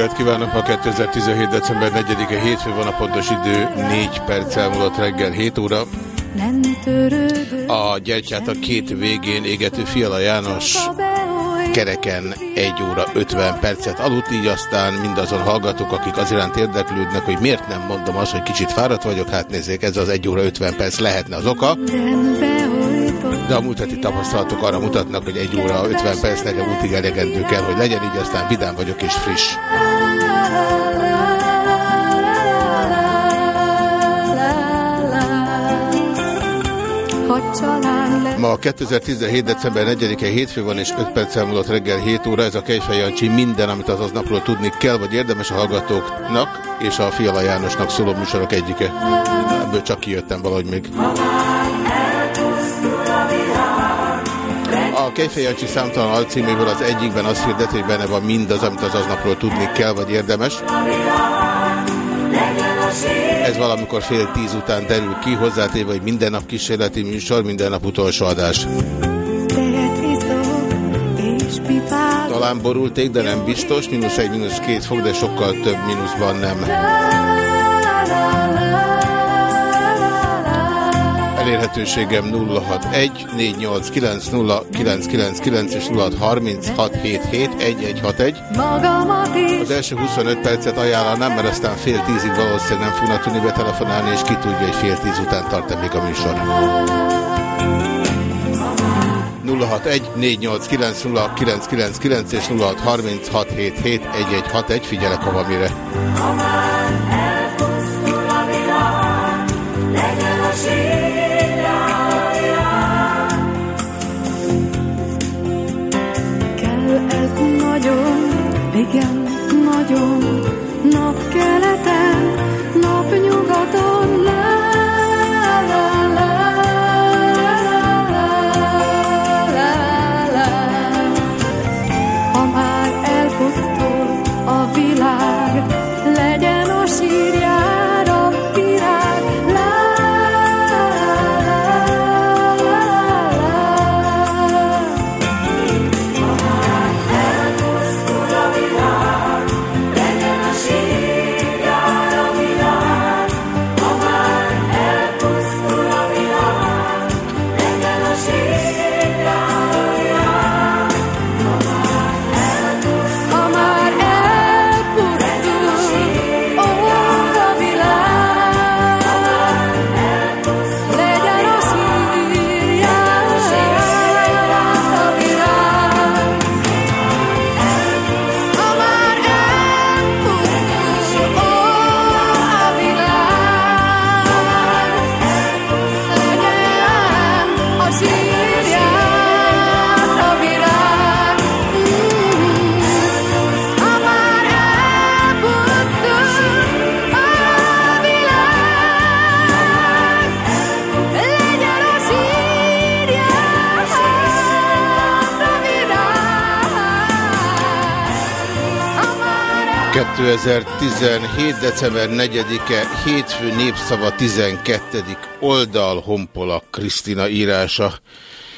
Reggelt kívánok! Ma 2017. december 4-e hétfő van a pontos idő, 4 perc elmúlott reggel 7 óra. A gyertyát a két végén égető Fiala János kereken 1 óra 50 percet aludt, így aztán mindazon hallgatók, akik az iránt érdeklődnek, hogy miért nem mondom azt, hogy kicsit fáradt vagyok, hát nézzék, ez az 1 óra 50 perc lehetne az oka, de a múlt heti tapasztalatok arra mutatnak, hogy 1 óra 50 perc nekem útig elegendő kell, hogy legyen, így aztán vidám vagyok és friss. Ma 2017. december 4-e hétfő van, és 5 perc elmúlott reggel 7 óra. Ez a Kejfej Jancsi minden, amit az aznapról tudni kell, vagy érdemes a hallgatóknak, és a Fiala Jánosnak szóló műsorok egyike. Ebből csak kijöttem valahogy még. A Kejfej Jancsi számtalan alcíméből az egyikben azt hirdet, hogy benne van mindaz, amit az aznapról tudni kell, vagy érdemes. Ez valamikor fél tíz után derül ki, hozzátéve, hogy minden nap kísérleti műsor, minden nap utolsó adás. Talán borulték, de nem biztos. Mínusz egy, mínusz két fok, de sokkal több mínuszban nem. Elérhetőségem 061 489 0999 és 0636771161. magamat is, Az első 25 percet ajánlanám, mert aztán fél tízig valószínűleg nem fognak tudni betelefonálni, és ki tudja, hogy fél tíz után tart-e még a műsor. 061 489 0999 és 0636771161. Figyelek, ha van mire. kell nagyon, igen, nagyon, napkeleten, napnyugaton, 2017. december 4-e, hétfő népszava 12. oldal, Honpola Krisztina írása.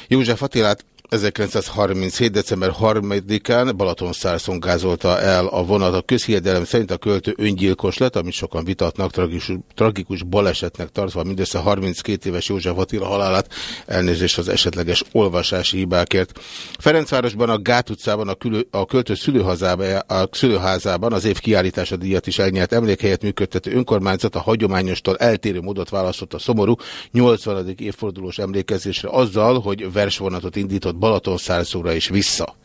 József Attilát 1937. december 3-án Balatonszárszon gázolta el a vonat. A közhiedelem szerint a költő öngyilkos lett, amit sokan vitatnak, tragikus, tragikus balesetnek tartva mindössze 32 éves József Attila halálát, elnézést az esetleges olvasási hibákért. Ferencvárosban a Gát utcában a, külő, a költő szülőházában, a szülőházában az év kiállítása díjat is elnyert emlékhelyet működtető önkormányzat a hagyományostól eltérő módot választott a szomorú 80. évfordulós emlékezésre azzal, hogy versvonatot indított Balatonszárszóra és vissza.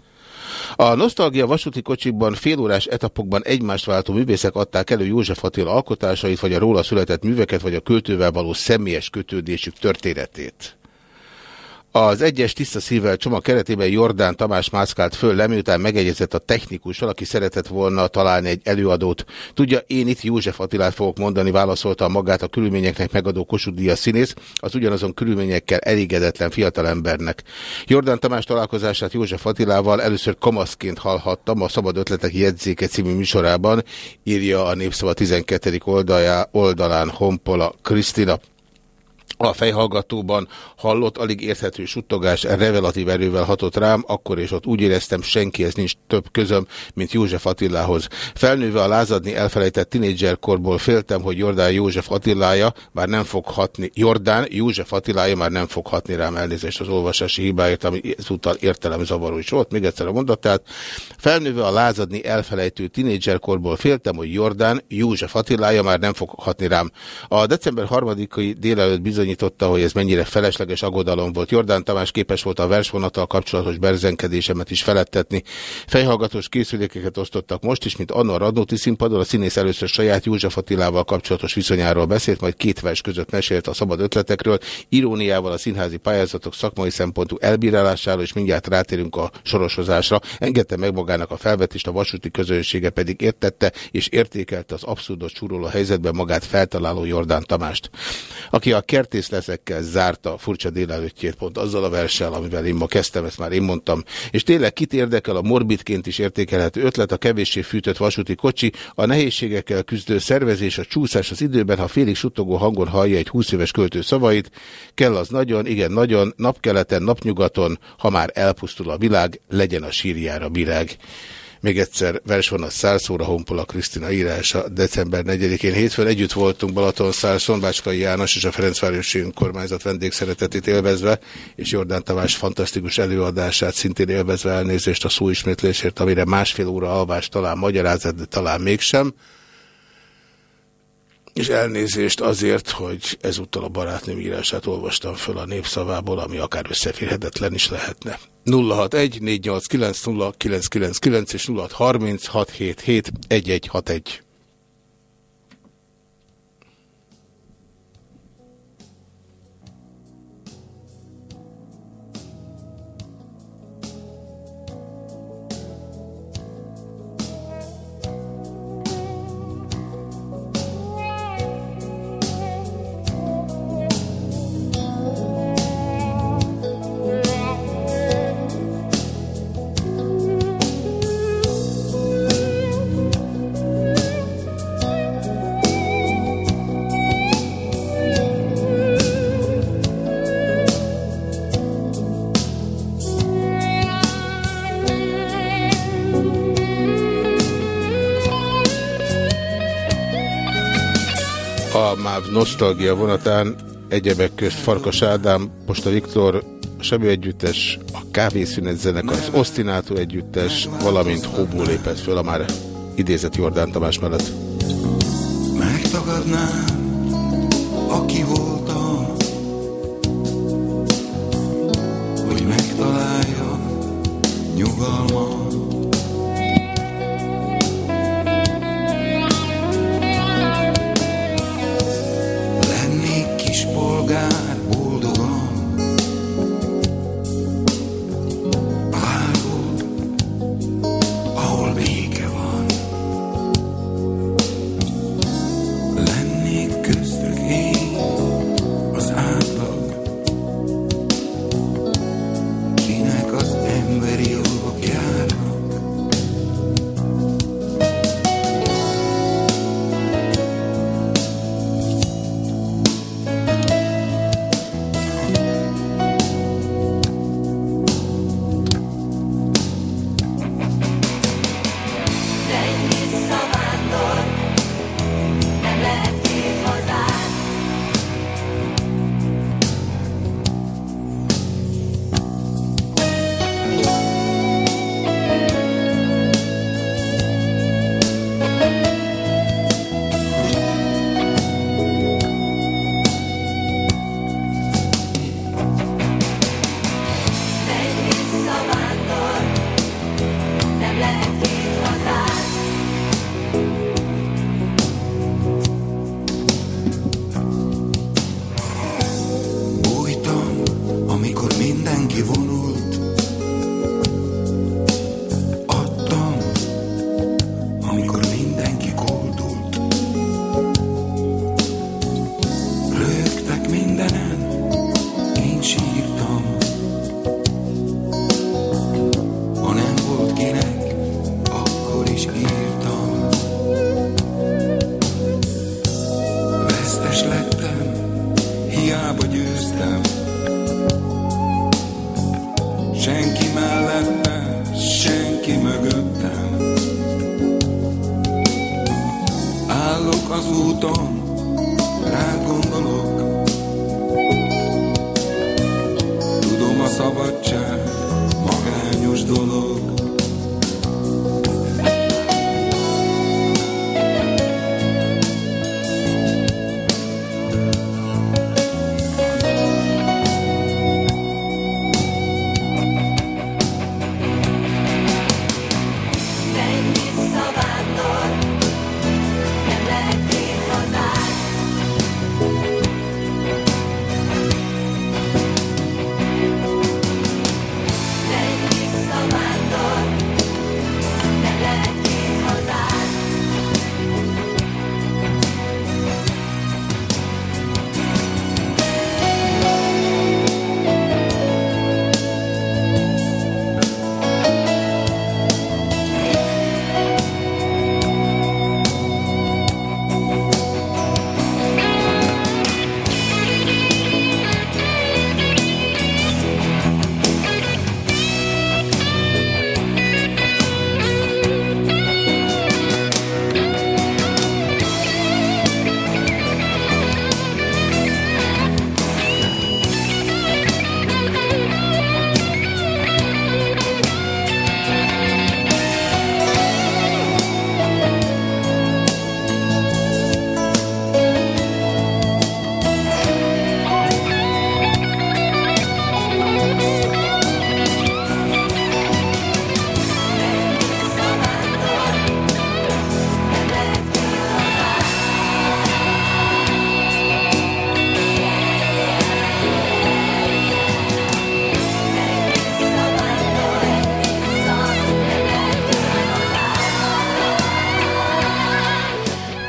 A nosztalgia vasúti kocsikban félórás etapokban egymást váltó művészek adták elő József Attila alkotásait, vagy a róla született műveket, vagy a költővel való személyes kötődésük történetét. Az egyes tiszta szívvel csomag keretében Jordán Tamás mászkált föl le, miután megegyezett a technikussal, aki szeretett volna találni egy előadót. Tudja, én itt József Attilát fogok mondani, válaszolta magát a körülményeknek megadó Kossuth színész, az ugyanazon körülményekkel elégedetlen fiatalembernek. Jordán Tamás találkozását József Attilával először kamaszként hallhattam a Szabad Ötletek jegyzéke című műsorában, írja a Népszava 12. Oldalá, oldalán Honpola Krisztina. A fejhallgatóban hallott, alig érthető suttogás revelatív erővel hatott rám, akkor és ott úgy éreztem, senkihez nincs több közöm, mint József Attilához. Felnőve a lázadni elfelejtett tinédzserkorból féltem, hogy Jordán József Attilája már nem fog hatni, Jordán József Attilája már nem fog hatni rám elnézést az olvasási hibáért, ami ezúttal értelemzavaró is volt. Még egyszer a mondatát. Felnőve a lázadni elfelejtő tinédzserkorból féltem, hogy Jordán József Attilája már nem fog hatni rám. A december 3-ai délelőtt bizony bizonyította, hogy ez mennyire felesleges aggodalom volt. Jordán Tamás képes volt a versvonattal kapcsolatos berzenkedésemet is felettetni. Fejhallgatós készülékeket osztottak most is, mint anna a Radnóti színpadon. A színész először saját József Attilával kapcsolatos viszonyáról beszélt, majd két vers között mesélt a szabad ötletekről, iróniával a színházi pályázatok szakmai szempontú elbírálásáról, és mindjárt rátérünk a sorosozásra. Engedte meg magának a felvetést, a vasúti közönsége pedig értette és értékelte az abszurdot súroló helyzetben magát feltaláló Jordán Tamást, aki a kerti kertészleszekkel zárta a furcsa délelőttjét pont azzal a verssel, amivel én ma kezdtem, ezt már én mondtam. És tényleg kit érdekel a morbidként is értékelhető ötlet, a kevéssé fűtött vasúti kocsi, a nehézségekkel küzdő szervezés, a csúszás az időben, ha félig suttogó hangon hallja egy 20 éves költő szavait, kell az nagyon, igen nagyon, napkeleten, napnyugaton, ha már elpusztul a világ, legyen a sírjára virág. Még egyszer vers van a Szárszóra, Honpola Krisztina írása december 4-én hétfőn. Együtt voltunk Balaton Szárszón, Bácskai János és a Ferencvárosi Önkormányzat vendégszeretetét élvezve, és Jordán Tamás fantasztikus előadását szintén élvezve elnézést a szóismétlésért, amire másfél óra alvás talán magyarázat, de talán mégsem. És elnézést azért, hogy ezúttal a barátnőm írását olvastam föl a népszavából, ami akár összeférhetetlen is lehetne. 061 489 0999 és 0630 Nosztalgia vonatán egyebek közt Farkas Ádám, Posta Viktor, Sebő Együttes, a Kávészünet zenekar, az Osztinátó Együttes, valamint Hóbó lépett föl a már idézett Jordán Tamás mellett. Megtagadnám,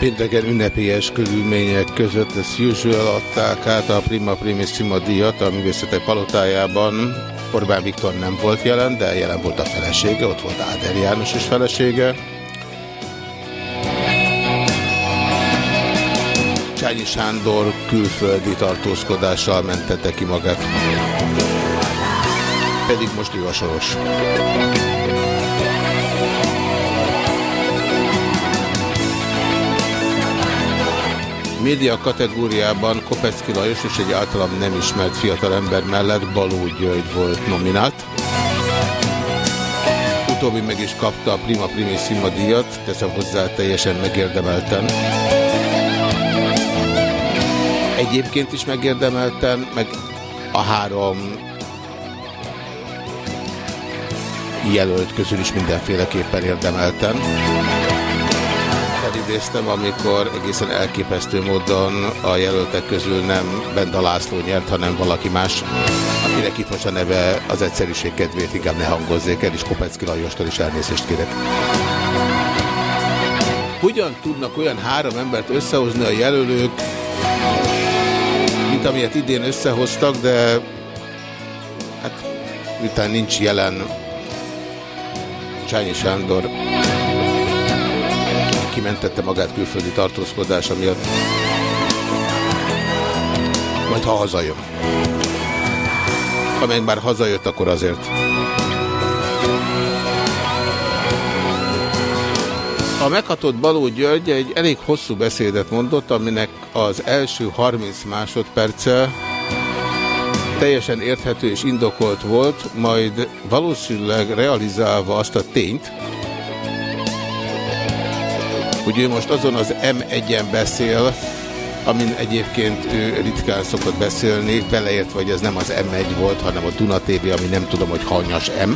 Pénteken ünnepélyes körülmények között ezt usual adták át a Prima Primis Cima díjat a művészetek palotájában. Orbán Viktor nem volt jelen, de jelen volt a felesége, ott volt Áder János és felesége. Csányi Sándor külföldi tartózkodással mentette ki magát. Pedig most ő a soros. Média kategóriában Kopecki Lajos és egy általam nem ismert fiatalember mellett Baló György volt nominált. Utóbbi meg is kapta a Prima Primissima díjat, teszem hozzá teljesen megérdemelten. Egyébként is megérdemelten, meg a három jelölt közül is mindenféleképpen érdemelten felidéztem, amikor egészen elképesztő módon a jelöltek közül nem Benda László nyert, hanem valaki más, akinek itt most a neve az egyszerűség kedvéért inkább ne hangozzék el, és Kopecki Lajostól is elnézést kérek. Hogyan tudnak olyan három embert összehozni a jelölők, mint amilyet idén összehoztak, de hát miután nincs jelen Csányi Sándor, kimentette magát külföldi tartózkodása miatt. Majd ha hazajön. Ha meg már hazajött, akkor azért. A meghatott Baló György egy elég hosszú beszédet mondott, aminek az első 30 másodperce teljesen érthető és indokolt volt, majd valószínűleg realizálva azt a tényt, hogy ő most azon az M1-en beszél, amin egyébként ő ritkán szokott beszélni, beleért, hogy ez nem az M1 volt, hanem a Duna TV, ami nem tudom, hogy hanyas M.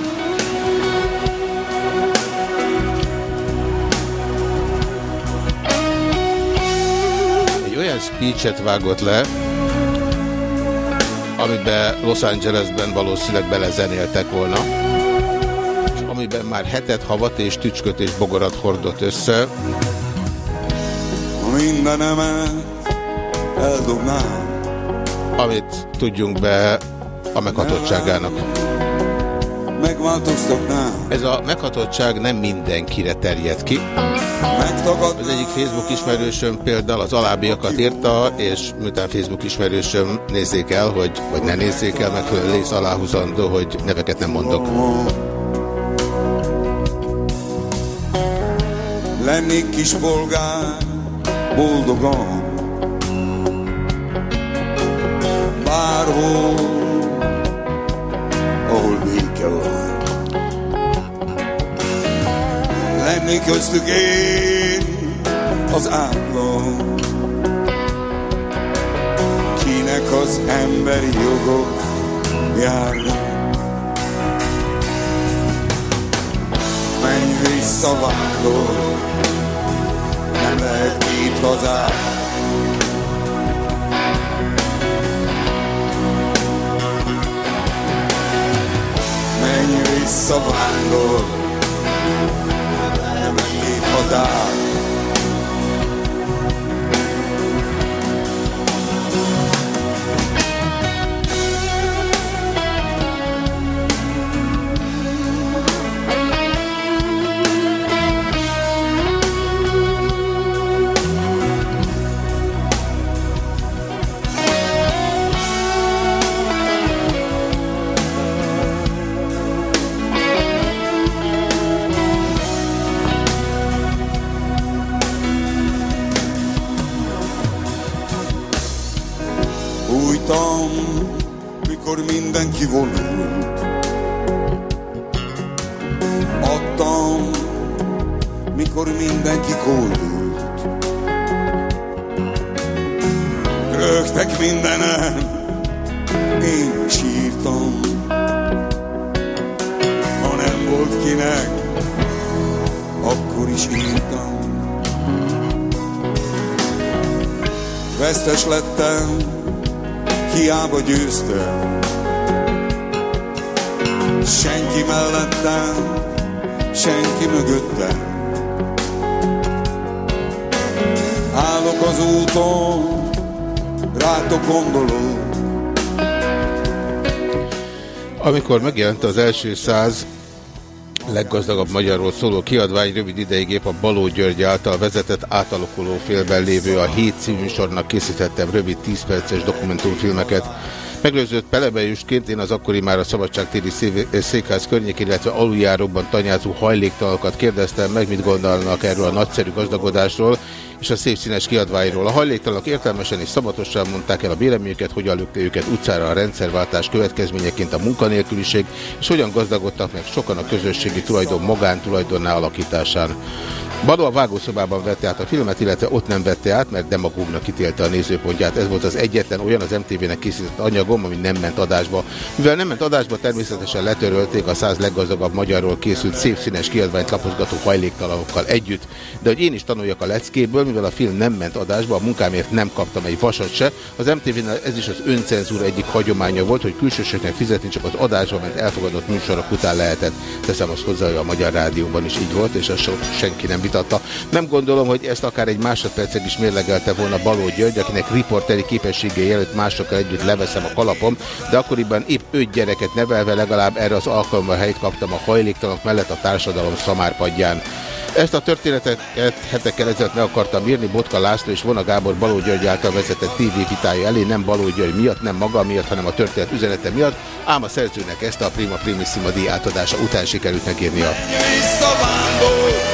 Egy olyan speechet vágott le, amiben Los Angelesben valószínűleg belezenéltek volna, és amiben már hetet, havat és tücsköt és bogarat hordott össze, Mindenemet eldobnám amit tudjunk be a meghatottságának. Megváltoztatnám Ez a meghatottság nem mindenkire terjed ki. Az egyik Facebook ismerősöm például az alábbiakat írta, és miután Facebook ismerősöm nézzék el, hogy, vagy ne nézzék el, megfelelő rész aláhúzandó, hogy neveket nem mondok. Lennék kis polgár Boldogan. Bárhol Ahol béke van. Lennék köztük én Az átlag. Kinek az emberi jogok járnak? Menj vissza vándor Nem lehet hazát Menj vissza vándor. Nem lehet két Bújtam, mikor mindenki vonult. Adtam, mikor mindenki koldult. Rögtek mindenem, én sírtam Ha nem volt kinek, akkor is írtam. Vesztes lettem, hiába győztem Senki mellettem, senki mögöttem Állok az úton, rátok gondolok. Amikor megjelent az első száz leggazdagabb magyarról szóló kiadvány, rövid ideig épp a Baló György által vezetett átalakuló félben lévő a Hét című sornak készítettem rövid 10 perces dokumentumfilmeket. Meglőzött pelebejüsként én az akkori már a Szabadságtéri székház környékén, illetve aluljárókban tanyázó hajléktalanokat kérdeztem meg, mit gondolnak erről a nagyszerű gazdagodásról és a szép színes kiadványról. A hajléktalanok értelmesen és szabatosan mondták el a véleményüket, hogyan lökte őket utcára a rendszerváltás következményeként a munkanélküliség, és hogyan gazdagodtak meg sokan a közösségi tulajdon magántulajdonná alakításán. Badó a vágószobában vette át a filmet, illetve ott nem vette át, mert demagógnak ítélte a nézőpontját. Ez volt az egyetlen olyan az MTV-nek készített anyagom, ami nem ment adásba. Mivel nem ment adásba, természetesen letörölték a száz leggazdagabb magyarról készült szép színes kiadványt lapozgató hajléktalanokkal együtt. De hogy én is tanuljak a leckéből, mivel a film nem ment adásba, a munkámért nem kaptam egy vasat se. Az MTV-nál ez is az öncenzúra egyik hagyománya volt, hogy külsősöknek fizetni csak az adásba, mert elfogadott műsorok után lehetett. Teszem azt hozzá, hogy a Magyar Rádióban is így volt, és azt senki nem vitatta. Nem gondolom, hogy ezt akár egy másodpercig is mérlegelte volna Baló György, akinek riporteri képességei előtt másokkal együtt leveszem a kalapom, de akkoriban épp öt gyereket nevelve legalább erre az alkalommal helyt kaptam a hajléktalanok mellett a társadalom szamárpadján. Ezt a történetet hetekkel ezelőtt meg akartam írni, Botka László és Vona Gábor Baló György által vezetett TV vitája elé, nem Baló György miatt, nem maga miatt, hanem a történet üzenete miatt, ám a szerzőnek ezt a Prima Primissima díj átadása után sikerült megírnia. Visszavándor,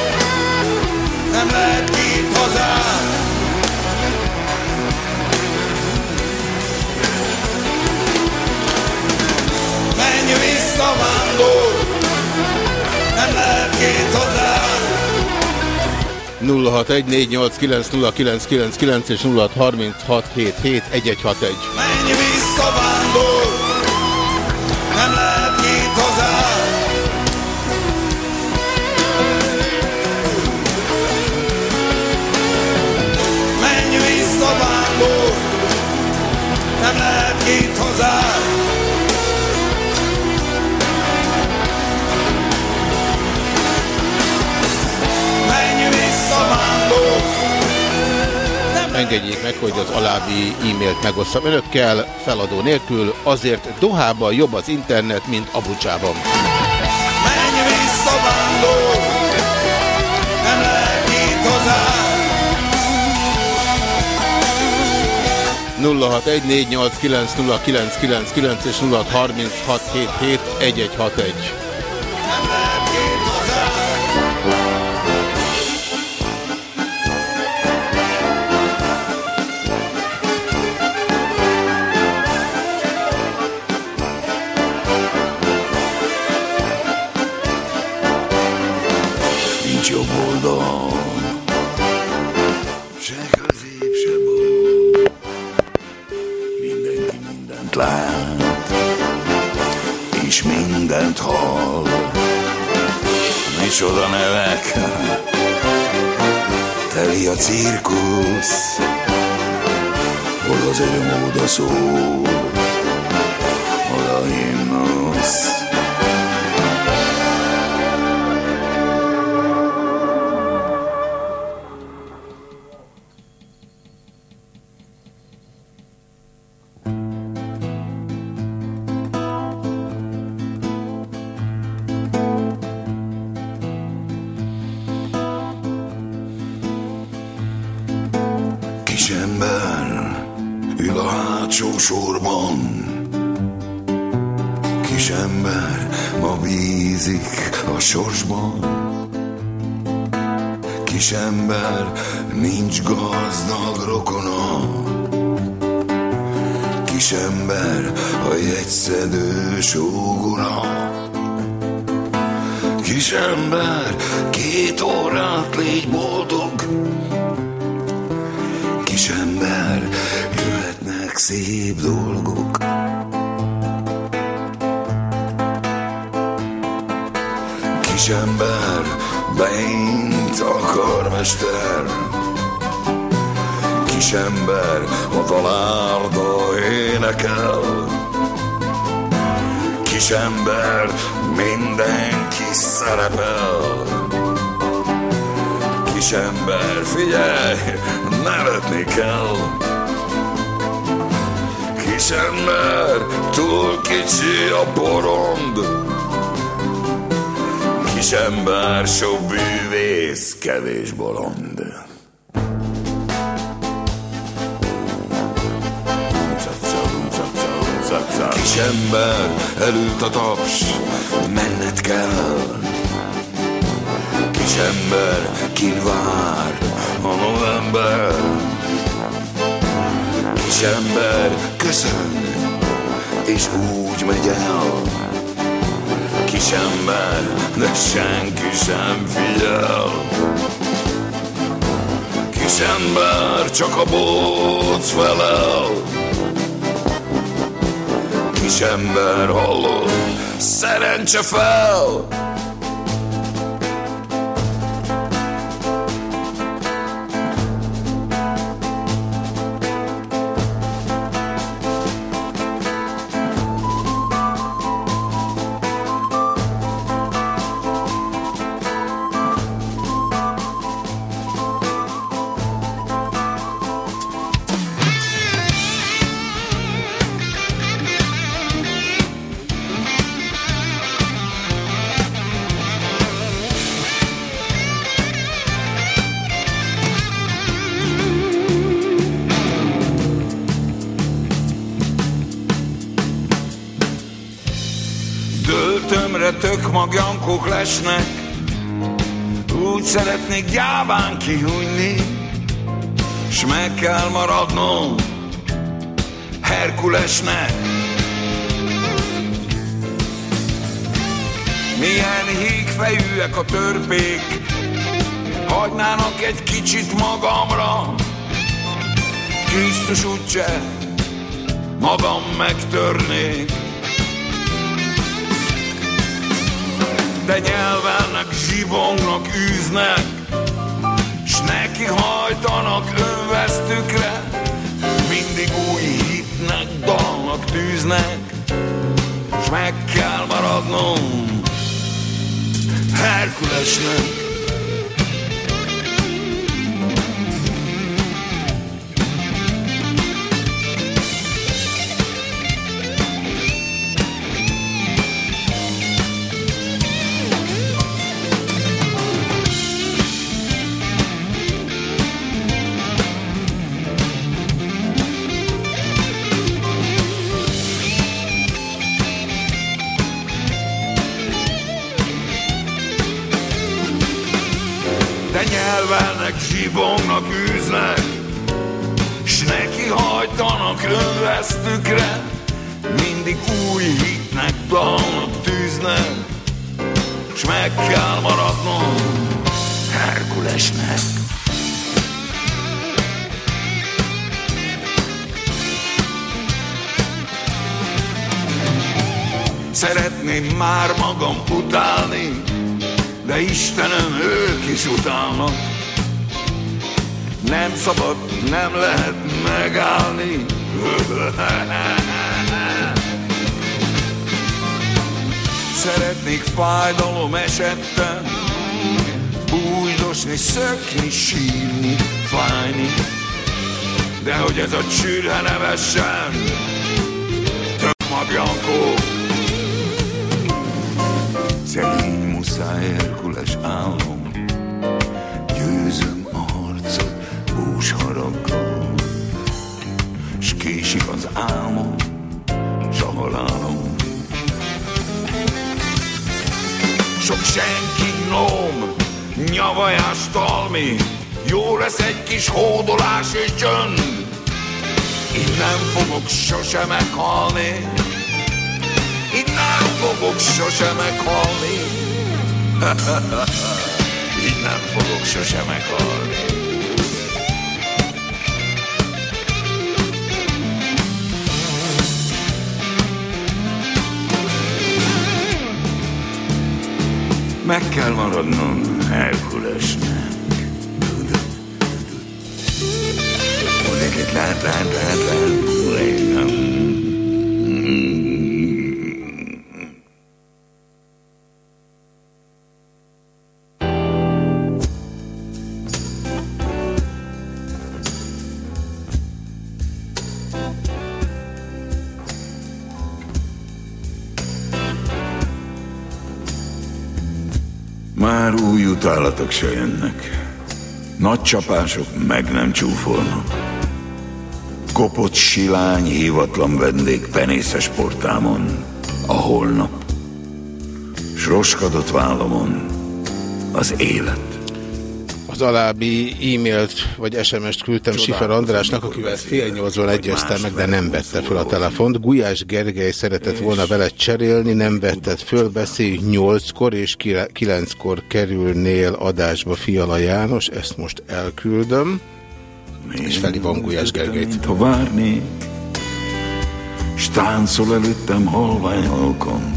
két hazám. 0614890999 és 0636771161. Menj vissza, vándor, nem lehet két hazám. Menj vissza, vándor, nem lehet két. Engedjék meg, hogy az alábbi e-mailt megosszam önökkel, feladó nélkül, azért Dohában jobb az internet, mint Abucsában. menj vissza, vándor, nem lehet két hazám. 0614890999 és 0636771161. Micsoda nevek, teli a cirkusz, hol az öröm szól, hol a himnusz. Karmester. Kisember, a dalárda énekel. Kisember, mindenki szerepel. Kis ember, figyelj, nevetni kell. Kis ember, túl kicsi a porond. Kis ember, sok bűvész, kevés bolond. Kis ember, elült a taps, menned kell. Kis ember, kin vár a november. Kis ember, köszön, és úgy megy el. Kis ember, de senki sem figyel. Kis ember, csak a bóc felel. Kis ember, hallod, szerencse fel! Tök magjankok lesnek Úgy szeretnék gyáván kihújni S meg kell maradnom Herkulesnek. Milyen hígfejűek a törpék Hagynának egy kicsit magamra. Krisztus úgyse Magam megtörnék de nyelvelnek, zsibongnak, űznek, s neki hajtanak önvesztükre, mindig új hitnek, dalnak tűznek, s meg kell maradnom Herkulesnek. Hogy ez a csürhe sose meghalni. Így nem fogok sose meghalni. Így nem fogok sose meghalni. Meg kell maradnom Herkulesnek Már új utálatok se jönnek. Nagy csapások meg nem csúfolnak. Kopott silány, hívatlan vendég penészes portámon, a holnap. S roskadott vállamon az élet. Az alábbi e-mailt vagy SMS-t küldtem Sifer Andrásnak, akivel fél nyolcban egyeztem meg, de nem vette föl a telefont. Gulyás Gergely szeretett volna veled cserélni, nem vetted föl, beszélj nyolckor és kilenckor kerülnél adásba Fiala János, ezt most elküldöm. És felhívom Gulyás Gergelyt. Ha várnék, s táncol előttem halvány halkon.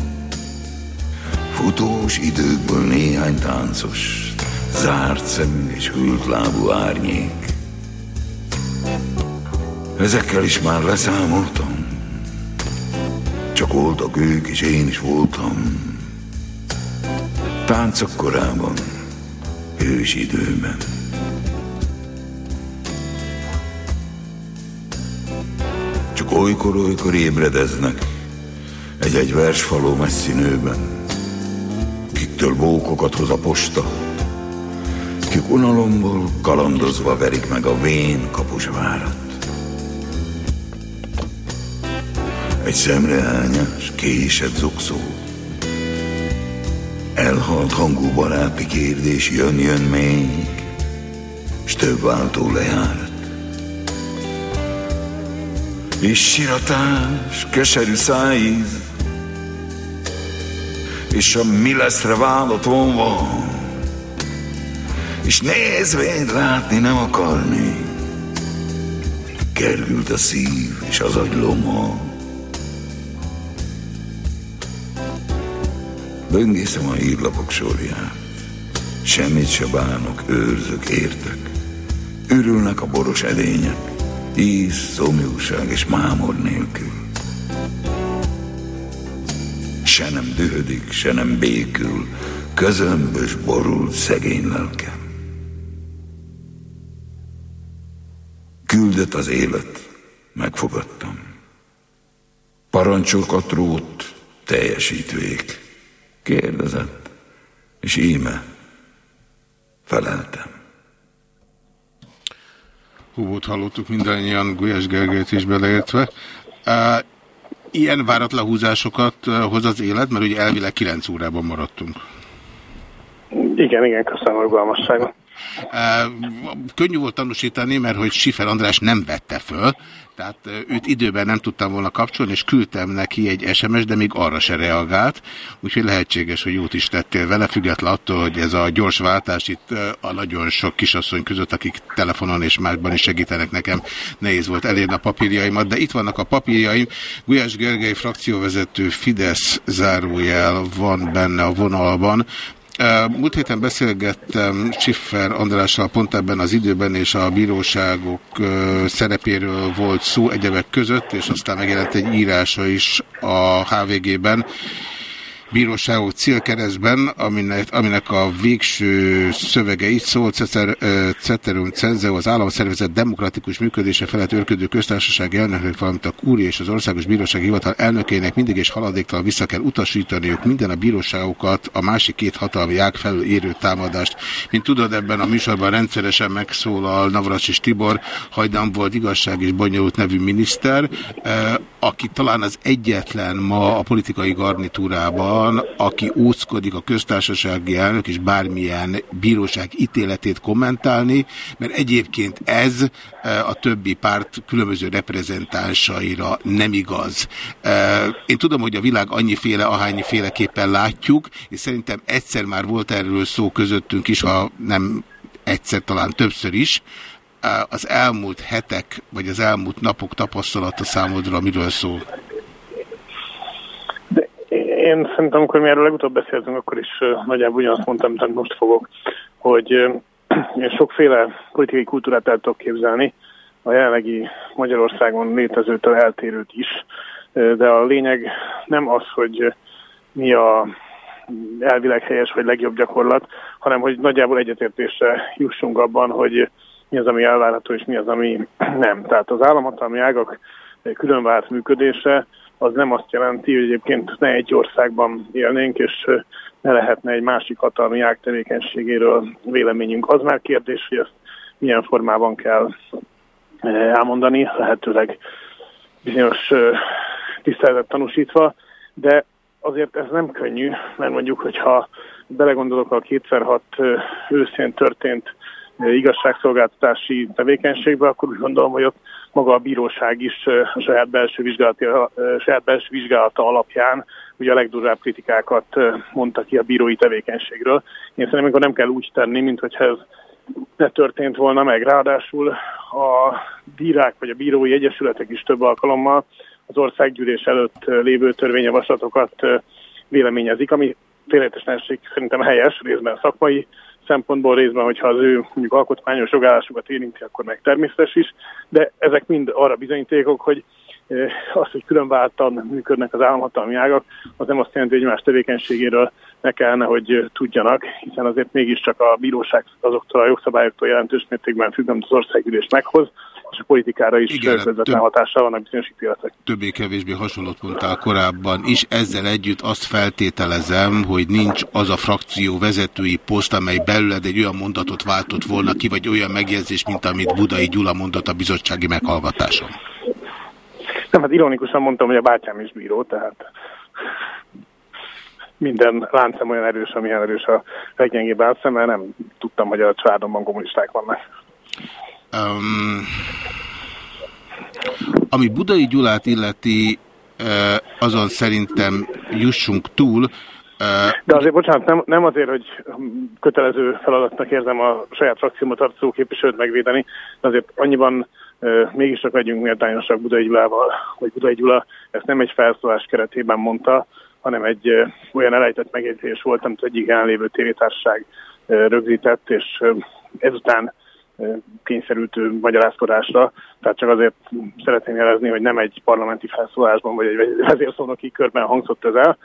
Futós időkből néhány táncos, zárt szemű és hűlt lábú árnyék. Ezekkel is már leszámoltam, csak voltak ők, és én is voltam. Táncok korában, ős időben. Csak olykor-olykor ébredeznek egy-egy versfaló messzinőben, kiktől bókokat hoz a posta, kik unalomból kalandozva verik meg a vén kapusvárat. Egy szemreányás, késett zukszó, elhalt hangú baráti kérdés jön-jön még, s több váltó lejárat. És siratás, keserű szájíz, és a mi leszre vállott vonva, és nézvényt látni nem akarni. Került a szív és az agyloma. Böngészem a hírlapok sorját, semmit se bánok, őrzök, értek. Örülnek a boros edények, íz, szomjúság és mámor nélkül. Se nem dühödik, se nem békül, közömbös, borult, szegény lelkem. Küldött az élet, megfogadtam. Parancsokat rót, teljesítvék. Kérdezett, és íme feleltem. Húvót hallottuk mindannyian, Gulyás Gergelyt is beleértve. Ilyen váratlan húzásokat hoz az élet, mert ugye elvileg 9 órában maradtunk. Igen, igen, köszönöm a rugalmasságot. Uh, könnyű volt tanúsítani, mert hogy Sifer András nem vette föl, tehát őt időben nem tudtam volna kapcsolni, és küldtem neki egy SMS, de még arra se reagált, úgyhogy lehetséges, hogy jót is tettél vele, független attól, hogy ez a gyors váltás itt a nagyon sok kisasszony között, akik telefonon és másban is segítenek nekem, nehéz volt elérni a papírjaimat, de itt vannak a papírjaim. Gulyás Gergely frakcióvezető Fidesz zárójel van benne a vonalban, Múlt héten beszélgettem Schiffer Andrással pont ebben az időben, és a bíróságok szerepéről volt szó egyebek között, és aztán megjelent egy írása is a HVG-ben, bíróságok célkeresztben, aminek, aminek a végső szövege így szól, Ceter, Ceterum Cenzeo, az államszervezet demokratikus működése felett őrködő köztársasági elnöknek, valamint a kúri és az országos bírósági hivatal elnökének mindig és haladéktalan vissza kell utasítaniuk minden a bíróságokat a másik két hatalmi ág felül érő támadást. Mint tudod, ebben a műsorban rendszeresen megszólal Navracsis Tibor, hajdan volt igazság és bonyolult nevű miniszter, aki talán az egyetlen ma a politikai garnitúrában, aki óckodik a köztársasági elnök és bármilyen bíróság ítéletét kommentálni, mert egyébként ez a többi párt különböző reprezentánsaira nem igaz. Én tudom, hogy a világ annyiféle, ahányiféleképpen látjuk, és szerintem egyszer már volt erről szó közöttünk is, ha nem egyszer, talán többször is, az elmúlt hetek, vagy az elmúlt napok tapasztalata számodra miről szól? De én szerintem, amikor mi erről legutóbb beszéltünk, akkor is nagyjából ugyanazt mondtam, amit most fogok, hogy én sokféle politikai kultúrát el tudok képzelni, a jelenlegi Magyarországon létezőtől eltérőt is, de a lényeg nem az, hogy mi a elvileg helyes vagy legjobb gyakorlat, hanem hogy nagyjából egyetértésre jussunk abban, hogy mi az, ami elvárható, és mi az, ami nem. Tehát az államhatalmi ágak különvált működése az nem azt jelenti, hogy egyébként ne egy országban élnénk, és ne lehetne egy másik hatalmi ág tevékenységéről véleményünk. Az már kérdés, hogy ezt milyen formában kell elmondani, lehetőleg bizonyos tiszteletet tanúsítva, de azért ez nem könnyű, mert mondjuk, hogyha belegondolok a 2006 ö, őszén történt igazságszolgáltatási tevékenységbe, akkor úgy gondolom, hogy ott maga a bíróság is a saját belső, vizsgálati, ö, saját belső vizsgálata alapján ugye a legdurvább kritikákat mondta ki a bírói tevékenységről. Én szerintem amikor nem kell úgy tenni, mint hogyha ez ne történt volna meg. Ráadásul a bírák vagy a bírói egyesületek is több alkalommal az országgyűlés előtt lévő törvényjavaslatokat véleményezik, ami félrejtesnesség szerintem helyes, részben szakmai szempontból, részben, hogyha az ő mondjuk alkotmányos jogállásukat érinti, akkor meg természetes is, de ezek mind arra bizonyítékok, hogy az, hogy különváltan működnek az államhatalmi ágak, az nem azt jelenti, hogy más tevékenységéről ne kellene, hogy tudjanak, hiszen azért mégiscsak a bíróság azoktól a jogszabályoktól jelentős mértékben függ, amit az országgyűlés meghoz, a politikára is közvetlen hatással vannak bizonyos ítéletek. többé-kevésbé hasonlót mondtál korábban is. Ezzel együtt azt feltételezem, hogy nincs az a frakció vezetői poszt, amely belőled egy olyan mondatot váltott volna ki, vagy olyan megjegyzés, mint amit Budai Gyula mondott a bizottsági meghallgatáson. Nem, hát ironikusan mondtam, hogy a bátyám is bíró, tehát minden láncem olyan erős, amilyen erős a leggyengébb láncem, mert nem tudtam, hogy a családomban kommunisták vannak. Um, ami Budai Gyulát illeti, azon szerintem jussunk túl. De azért, bocsánat, nem, nem azért, hogy kötelező feladatnak érzem a saját frakciómat tartozó képviselőt megvédeni, de azért annyiban uh, mégis csak legyünk méltányosak Budai Gyulával, hogy Budai Gyula ezt nem egy felszólás keretében mondta, hanem egy olyan elejtett megjegyzés volt, amit egyik jelenlévő tévétársaság rögzített, és ezután kényszerült magyarázkodásra. Tehát csak azért szeretném jelezni, hogy nem egy parlamenti felszólásban, vagy egy vezérszónoki körben hangzott ez el.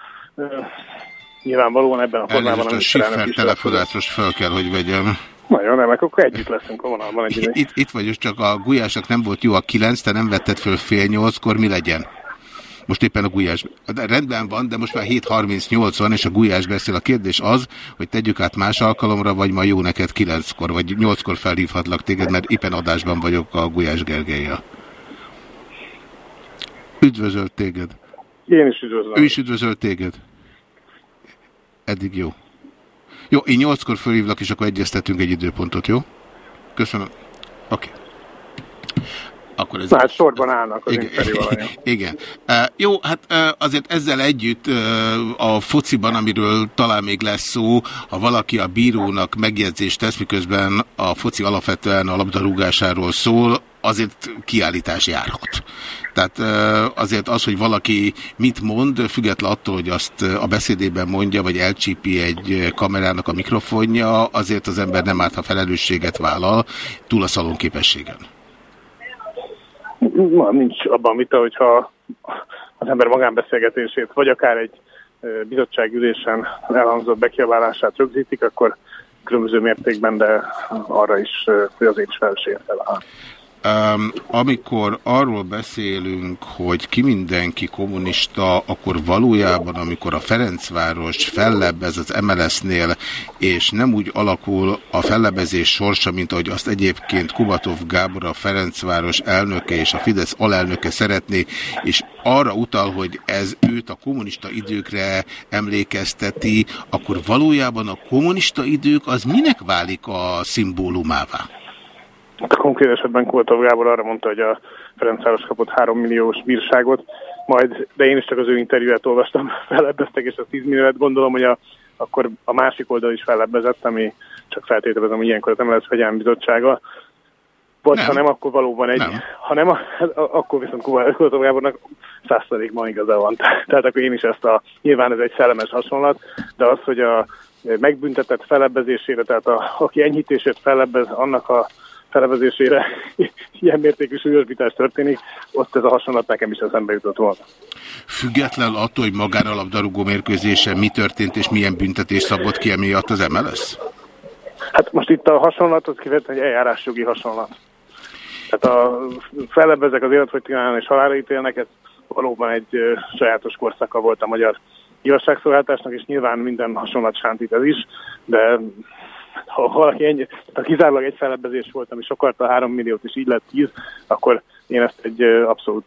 Nyilvánvalóan ebben a formában elnézést, a Schiffer telefonát most fel kell, hogy vegyem. Nagyon remek, akkor együtt leszünk a vonalban egy. Itt, itt vagyok, csak a gulyásnak nem volt jó a kilenc, te nem vetted föl fél nyolckor, mi legyen? Most éppen a gulyás. De rendben van, de most már 7.38 van, és a gulyás beszél. A kérdés az, hogy tegyük át más alkalomra, vagy ma jó neked kilenckor, vagy nyolckor felhívhatlak téged, mert éppen adásban vagyok a Gulyás Gergelyel. Üdvözölt téged. Én is üdvözlöm. Ő is üdvözölt téged. Eddig jó. Jó, én nyolckor fölhívlak, és akkor egyeztetünk egy időpontot, jó? Köszönöm. Oké. Akkor ez Na hát sorban állnak az igen, igen. Jó, hát azért ezzel együtt a fociban, amiről talán még lesz szó, ha valaki a bírónak megjegyzést tesz, miközben a foci alapvetően a labdarúgásáról szól, azért kiállítás járhat. Tehát azért az, hogy valaki mit mond, független attól, hogy azt a beszédében mondja, vagy elcsípi egy kamerának a mikrofonja, azért az ember nem árt, ha felelősséget vállal, túl a szalon képességen. Ma nincs abban vita, hogyha az ember magánbeszélgetését, vagy akár egy bizottságülésen elhangzott bekiabálását rögzítik, akkor különböző mértékben, de arra is, hogy azért is felelősséget feláll. Um, amikor arról beszélünk, hogy ki mindenki kommunista, akkor valójában, amikor a Ferencváros fellebbez az MLS-nél, és nem úgy alakul a fellebezés sorsa, mint ahogy azt egyébként Kubatov Gábor, a Ferencváros elnöke és a Fidesz alelnöke szeretné, és arra utal, hogy ez őt a kommunista időkre emlékezteti, akkor valójában a kommunista idők az minek válik a szimbólumává? A konkrét esetben Koltov Gábor arra mondta, hogy a Ferencváros kapott 3 milliós bírságot, majd, de én is csak az ő interjúját olvastam, fellebbeztek, és a 10 milliót gondolom, hogy a, akkor a másik oldal is fellebbezett, ami csak feltételezem, hogy ilyenkor nem lesz fegyelmi bizottsága. Vagy Nem. ha nem, akkor valóban egy, Nem. ha nem, a- akkor viszont Koltov Gábornak százszerékban igaza van. Tehát akkor én is ezt a, nyilván ez egy szellemes hasonlat, de az, hogy a megbüntetett fellebbezésére, tehát a, aki enyhítését fellebbez, annak a fellebbezésére ilyen mértékű súlyosbítás történik, ott ez a hasonlat nekem is eszembe jutott volna. Független attól, hogy magán a labdarúgó mérkőzésen mi történt és milyen büntetés szabott ki emiatt az MLS? Hát most itt a hasonlat, az kifejezetten egy eljárásjogi hasonlat. Tehát a fellebbezek az életfogytigánál és halálra ítélnek, ez valóban egy sajátos korszaka volt a magyar igazságszolgáltásnak, és nyilván minden hasonlat sántít ez is, de ha valaki ennyi, ha kizárólag egy fellebbezés volt, ami sokarta a 3 milliót, és így lett 10, akkor én ezt egy abszolút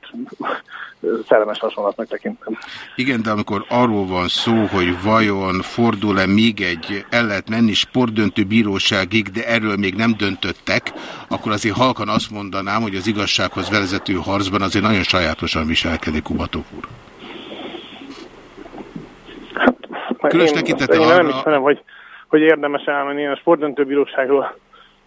szellemes hasonlatnak tekintem. Igen, de amikor arról van szó, hogy vajon fordul-e még egy, el lehet menni sportdöntő bíróságig, de erről még nem döntöttek, akkor azért halkan azt mondanám, hogy az igazsághoz vezető harcban azért nagyon sajátosan viselkedik Kubatov úr. Különös én, tekintettel én nem arra- ismerem, hogy, hogy érdemes elmenni. Én a sportdöntőbíróságról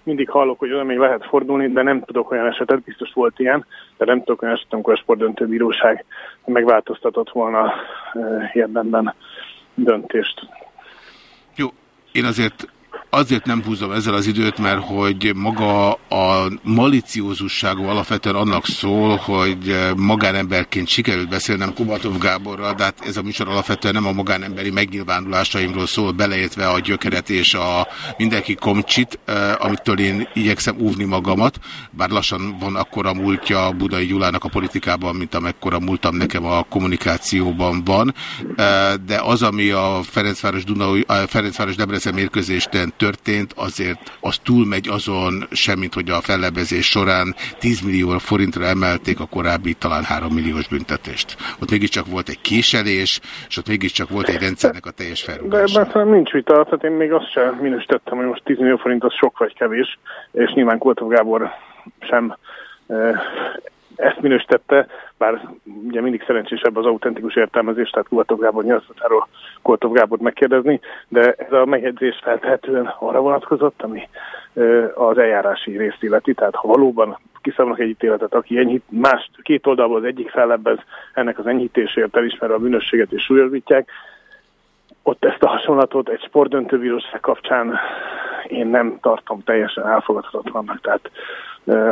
mindig hallok, hogy oda még lehet fordulni, de nem tudok olyan esetet, biztos volt ilyen, de nem tudok olyan esetet, amikor a sportdöntőbíróság megváltoztatott volna eh, érdemben döntést. Jó, én azért azért nem húzom ezzel az időt, mert hogy maga a maliciózusságom alapvetően annak szól, hogy eh, magánemberként sikerült beszélnem Kubatov Gáborral, de hát ez a műsor alapvetően nem a magánemberi megnyilvánulásaimról szól, beleértve a gyökeret és a mindenki komcsit, eh, amitől én igyekszem úvni magamat, bár lassan van akkora múltja Budai Gyulának a politikában, mint amekkora múltam nekem a kommunikációban van, Eh, de az, ami a Ferencváros, Dunai, a Ferencváros Debrecen mérkőzésten történt, azért az túlmegy azon, semmint hogy a fellebezés során 10 millió forintra emelték a korábbi talán 3 milliós büntetést. Ott mégiscsak volt egy késelés, és ott mégiscsak volt egy rendszernek a teljes De felrúgása. ebben szerintem nincs vita, tehát én még azt sem minősítettem, hogy most 10 millió forint az sok vagy kevés, és nyilván Kultov Gábor sem eh, ezt minősítette, bár ugye mindig szerencsésebb az autentikus értelmezés, tehát Kultov Gábor nyilatkozatáról Kultov Gábor megkérdezni, de ez a megjegyzés feltehetően arra vonatkozott, ami az eljárási részt illeti, tehát ha valóban kiszabnak egy ítéletet, aki enyhít, más, két oldalból az egyik fellebbez ennek az enyhítésért elismerve a bűnösséget és súlyosbítják, ott ezt a hasonlatot egy sportdöntőbíróság kapcsán én nem tartom teljesen elfogadhatatlannak. Tehát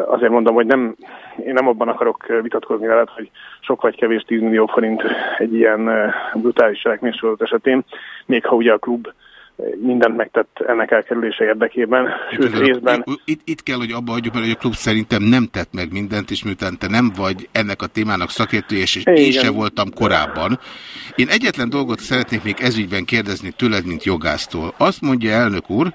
azért mondom, hogy nem, én nem abban akarok vitatkozni veled, hogy sok vagy kevés 10 millió forint egy ilyen brutális cselekménysorozat esetén, még ha ugye a klub mindent megtett ennek elkerülése érdekében, sőt részben Itt, itt kell, hogy abba hagyjuk, mert a klub szerintem nem tett meg mindent, és miután te nem vagy ennek a témának szakértője, és és én Igen. se voltam korábban. Én egyetlen dolgot szeretnék még ezügyben kérdezni tőled, mint jogásztól. Azt mondja elnök úr,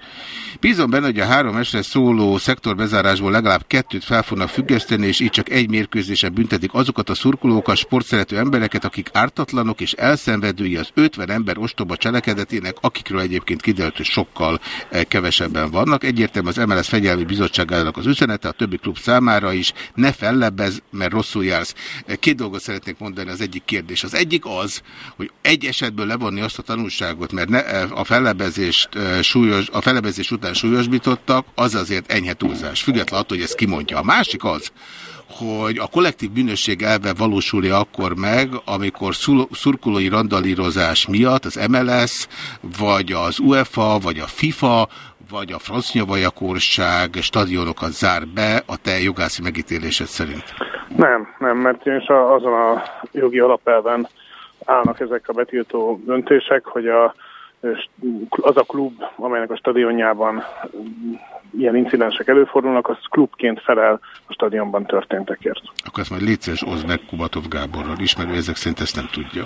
bízom benne, hogy a három esre szóló szektorbezárásból legalább kettőt fel fognak függeszteni, és így csak egy mérkőzésen büntetik azokat a szurkolókat, sportszerető embereket, akik ártatlanok és elszenvedői az 50 ember ostoba cselekedetének, akikről egyébként kiderült, hogy sokkal eh, kevesebben vannak. Egyértelmű az MLS Fegyelmi Bizottságának az üzenete a többi klub számára is, ne fellebbez, mert rosszul jársz. Eh, Két dolgot szeretnék mondani, az egyik kérdés. Az egyik az, hogy egy esetből levonni azt a tanulságot, mert ne, eh, a fellebbezést eh, súlyos, a fellebbezés után súlyosbítottak, az azért enyhe túlzás. Függetlenül attól, hogy ezt kimondja. A másik az, hogy a kollektív bűnösség elve valósul-e akkor meg, amikor szurkolói randalírozás miatt az MLS, vagy az UEFA, vagy a FIFA, vagy a francia vajakorság stadionokat zár be a te jogászi megítélésed szerint. Nem, nem, mert a- azon a jogi alapelven állnak ezek a betiltó döntések, hogy a, az a klub, amelynek a stadionjában mm, ilyen incidensek előfordulnak, az klubként felel a stadionban történtekért. Akkor ezt majd létszeres oszd meg Kubatov Gáborral, ismerő ezek szerint ezt nem tudja.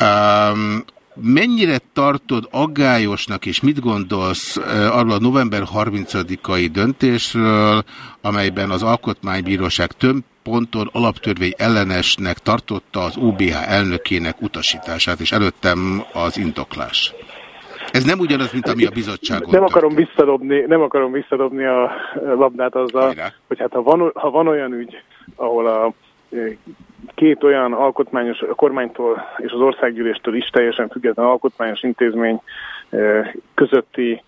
Um, mennyire tartod aggályosnak, és mit gondolsz uh, arról a november 30-ai döntésről, amelyben az Alkotmánybíróság több ponton alaptörvény ellenesnek tartotta az OBH elnökének utasítását, és előttem az indoklás. Ez nem ugyanaz, mint ami a bizottságon Nem akarom történt. visszadobni, nem akarom visszadobni a labdát azzal, Hajrá. hogy hát ha van, ha van olyan ügy, ahol a két olyan alkotmányos, a kormánytól és az országgyűléstől is teljesen független alkotmányos intézmény közötti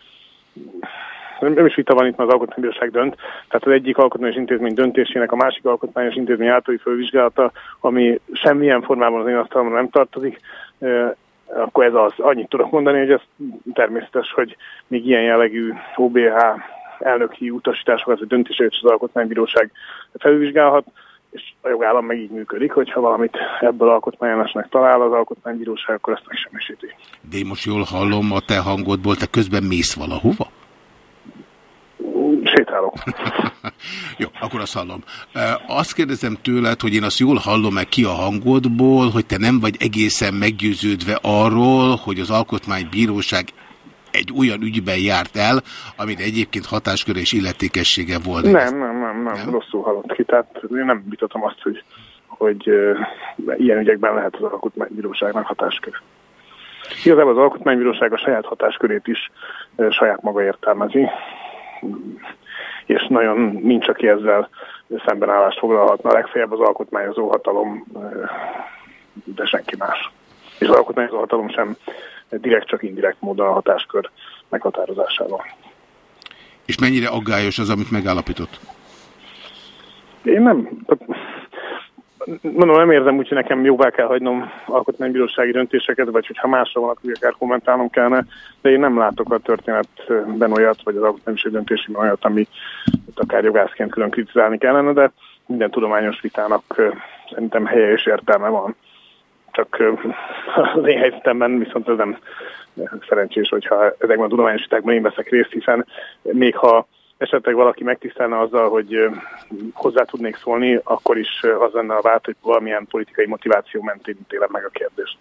nem, is vita van itt, mert az alkotmánybíróság dönt. Tehát az egyik alkotmányos intézmény döntésének a másik alkotmányos intézmény általi fölvizsgálata, ami semmilyen formában az én asztalomra nem tartozik, akkor ez az. Annyit tudok mondani, hogy ez természetes, hogy még ilyen jellegű OBH elnöki utasításokat vagy döntéseket az alkotmánybíróság felvizsgálhat, és a jogállam meg így működik, hogyha valamit ebből alkotmányosnak talál az alkotmánybíróság, akkor ezt megsemmisíti. De én most jól hallom a te hangodból, te közben mész valahova? Sétálok. Jó, akkor azt hallom. Azt kérdezem tőled, hogy én azt jól hallom-e ki a hangodból, hogy te nem vagy egészen meggyőződve arról, hogy az Alkotmánybíróság egy olyan ügyben járt el, amit egyébként hatásköre és illetékessége volt. Nem, nem, nem, nem, rosszul hallott ki. Tehát én nem vitatom azt, hogy, hogy ilyen ügyekben lehet az alkotmánybíróságnak hatáskör. Igazából az alkotmánybíróság a saját hatáskörét is saját maga értelmezi, és nagyon nincs, aki ezzel szembenállást foglalhatna. Legfeljebb az alkotmányozó hatalom, de senki más. És az alkotmányozó hatalom sem direkt, csak indirekt módon a hatáskör meghatározásával. És mennyire aggályos az, amit megállapított? Én nem, tehát, mondom, nem érzem úgy, hogy nekem jóvá kell hagynom alkotmánybírósági döntéseket, vagy hogyha másra van, akkor akár kommentálnom kellene, de én nem látok a történetben olyat, vagy az alkotmánybírósági döntésében olyat, ami akár jogászként külön kritizálni kellene, de minden tudományos vitának szerintem helye és értelme van. Csak az én helyzetemben viszont ez nem szerencsés, hogyha ezekben a tudományos vitákban én veszek részt, hiszen még ha esetleg valaki megtisztelne azzal, hogy hozzá tudnék szólni, akkor is az lenne a vált, hogy valamilyen politikai motiváció mentén ítélem meg a kérdést.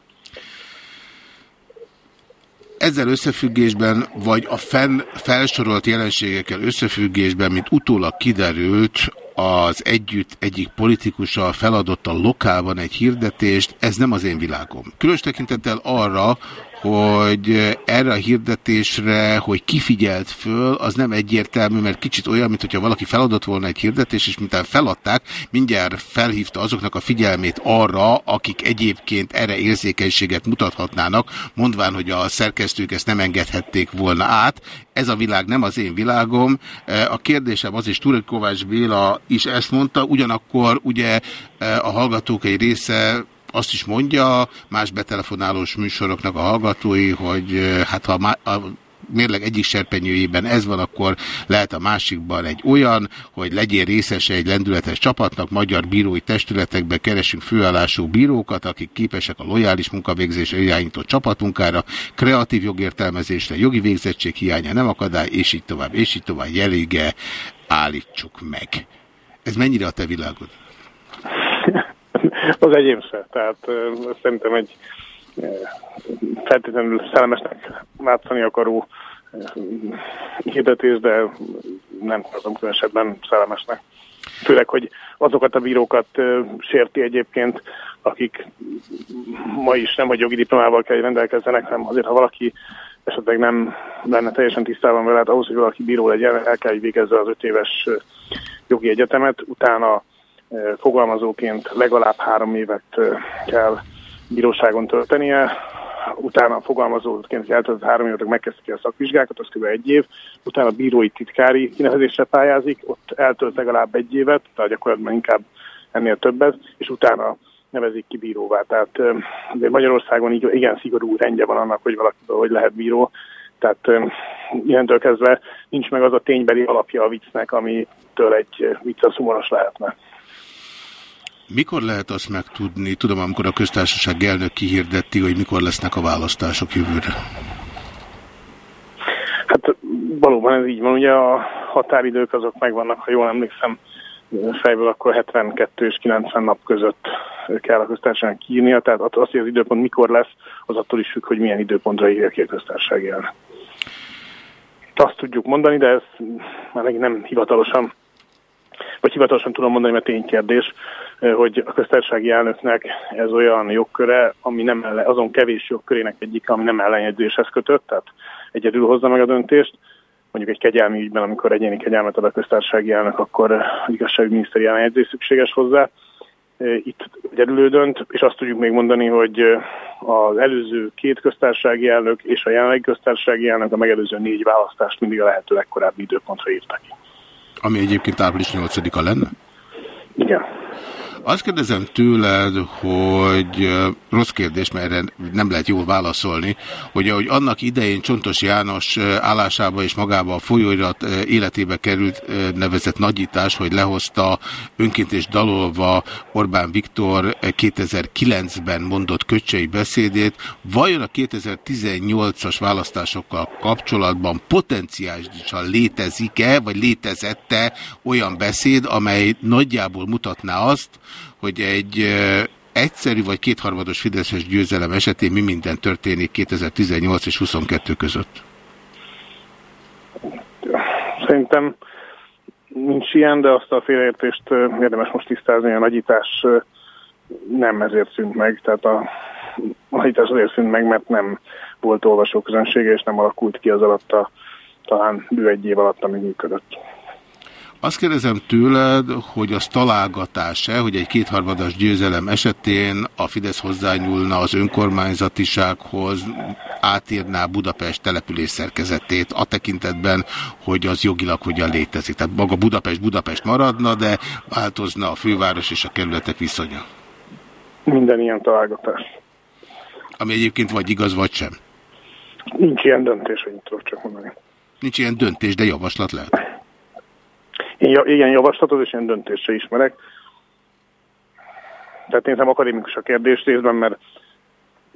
Ezzel összefüggésben, vagy a fenn felsorolt jelenségekkel összefüggésben, mint utólag kiderült, az együtt egyik politikussal feladott a lokálban egy hirdetést, ez nem az én világom. Különös tekintettel arra, hogy erre a hirdetésre, hogy kifigyelt föl, az nem egyértelmű, mert kicsit olyan, mint hogyha valaki feladott volna egy hirdetés, és mintán feladták, mindjárt felhívta azoknak a figyelmét arra, akik egyébként erre érzékenységet mutathatnának, mondván, hogy a szerkesztők ezt nem engedhették volna át. Ez a világ nem az én világom. A kérdésem az is, Turek Kovács Béla is ezt mondta, ugyanakkor ugye a hallgatók egy része azt is mondja más betelefonálós műsoroknak a hallgatói, hogy hát ha a mérleg egyik serpenyőjében ez van, akkor lehet a másikban egy olyan, hogy legyél részese egy lendületes csapatnak, magyar bírói testületekben keresünk főállású bírókat, akik képesek a lojális munkavégzésre irányított csapatmunkára, kreatív jogértelmezésre, jogi végzettség hiánya nem akadály, és így tovább, és így tovább, jelége állítsuk meg. Ez mennyire a te világod? Az enyém se. Tehát szerintem egy feltétlenül szellemesnek látszani akaró hirdetés, de nem tartom különösebben szellemesnek. Főleg, hogy azokat a bírókat sérti egyébként, akik ma is nem vagy jogi diplomával kell, hogy rendelkezzenek, hanem azért, ha valaki esetleg nem lenne teljesen tisztában vele, hát ahhoz, hogy valaki bíró legyen, el kell, hogy végezze az öt éves jogi egyetemet, utána fogalmazóként legalább három évet kell bíróságon töltenie, utána fogalmazóként, eltöltött három évet, megkezdheti a szakvizsgákat, az kb. egy év, utána bírói titkári kinevezésre pályázik, ott eltölt legalább egy évet, tehát gyakorlatilag inkább ennél többet, és utána nevezik ki bíróvá. Tehát azért Magyarországon így, igen szigorú rendje van annak, hogy valakiből hogy lehet bíró, tehát ilyentől kezdve nincs meg az a ténybeli alapja a viccnek, amitől egy vicces humoros lehetne. Mikor lehet azt megtudni, tudom, amikor a köztársaság elnök kihirdetti, hogy mikor lesznek a választások jövőre? Hát valóban ez így van, ugye a határidők azok megvannak, ha jól emlékszem, fejből akkor 72 és 90 nap között kell a köztársaság kiírnia, tehát az, hogy az időpont mikor lesz, az attól is függ, hogy milyen időpontra írja ki a köztársaság elnök. Azt tudjuk mondani, de ez már nem hivatalosan, vagy hivatalosan tudom mondani, mert ténykérdés, hogy a köztársasági elnöknek ez olyan jogköre, ami nem ellen, azon kevés jogkörének egyik, ami nem ellenjegyzéshez kötött, tehát egyedül hozza meg a döntést. Mondjuk egy kegyelmi ügyben, amikor egyéni kegyelmet ad a köztársasági elnök, akkor az igazságügyminiszteri ellenjegyzés szükséges hozzá. Itt egyedül dönt, és azt tudjuk még mondani, hogy az előző két köztársasági elnök és a jelenlegi köztársasági elnök a megelőző négy választást mindig a lehető legkorábbi időpontra írtak ki. Ami egyébként április 8-a lenne? Igen. Azt kérdezem tőled, hogy rossz kérdés, mert erre nem lehet jól válaszolni, hogy ahogy annak idején Csontos János állásába és magába a folyóirat életébe került nevezett nagyítás, hogy lehozta önként és dalolva Orbán Viktor ö, 2009-ben mondott köcsei beszédét, vajon a 2018-as választásokkal kapcsolatban potenciálisan létezik-e, vagy létezette olyan beszéd, amely nagyjából mutatná azt, hogy egy egyszerű vagy kétharmados Fideszes győzelem esetén mi minden történik 2018 és 22 között? Szerintem nincs ilyen, de azt a félreértést ö, érdemes most tisztázni, a nagyítás nem ezért szűnt meg, tehát a nagyítás azért szűnt meg, mert nem volt olvasóközönsége, és nem alakult ki az alatt a talán bő egy év alatt, ami működött. Azt kérdezem tőled, hogy az találgatás-e, hogy egy kétharmadas győzelem esetén a Fidesz hozzányúlna az önkormányzatisághoz, átírná Budapest település szerkezetét a tekintetben, hogy az jogilag hogyan létezik. Tehát maga Budapest Budapest maradna, de változna a főváros és a kerületek viszonya. Minden ilyen találgatás. Ami egyébként vagy igaz, vagy sem. Nincs ilyen döntés, hogy tudok csak mondani. Nincs ilyen döntés, de javaslat lehet. Ilyen javaslatot és ilyen döntést se ismerek. Tehát én nem akadémikus a kérdés részben, mert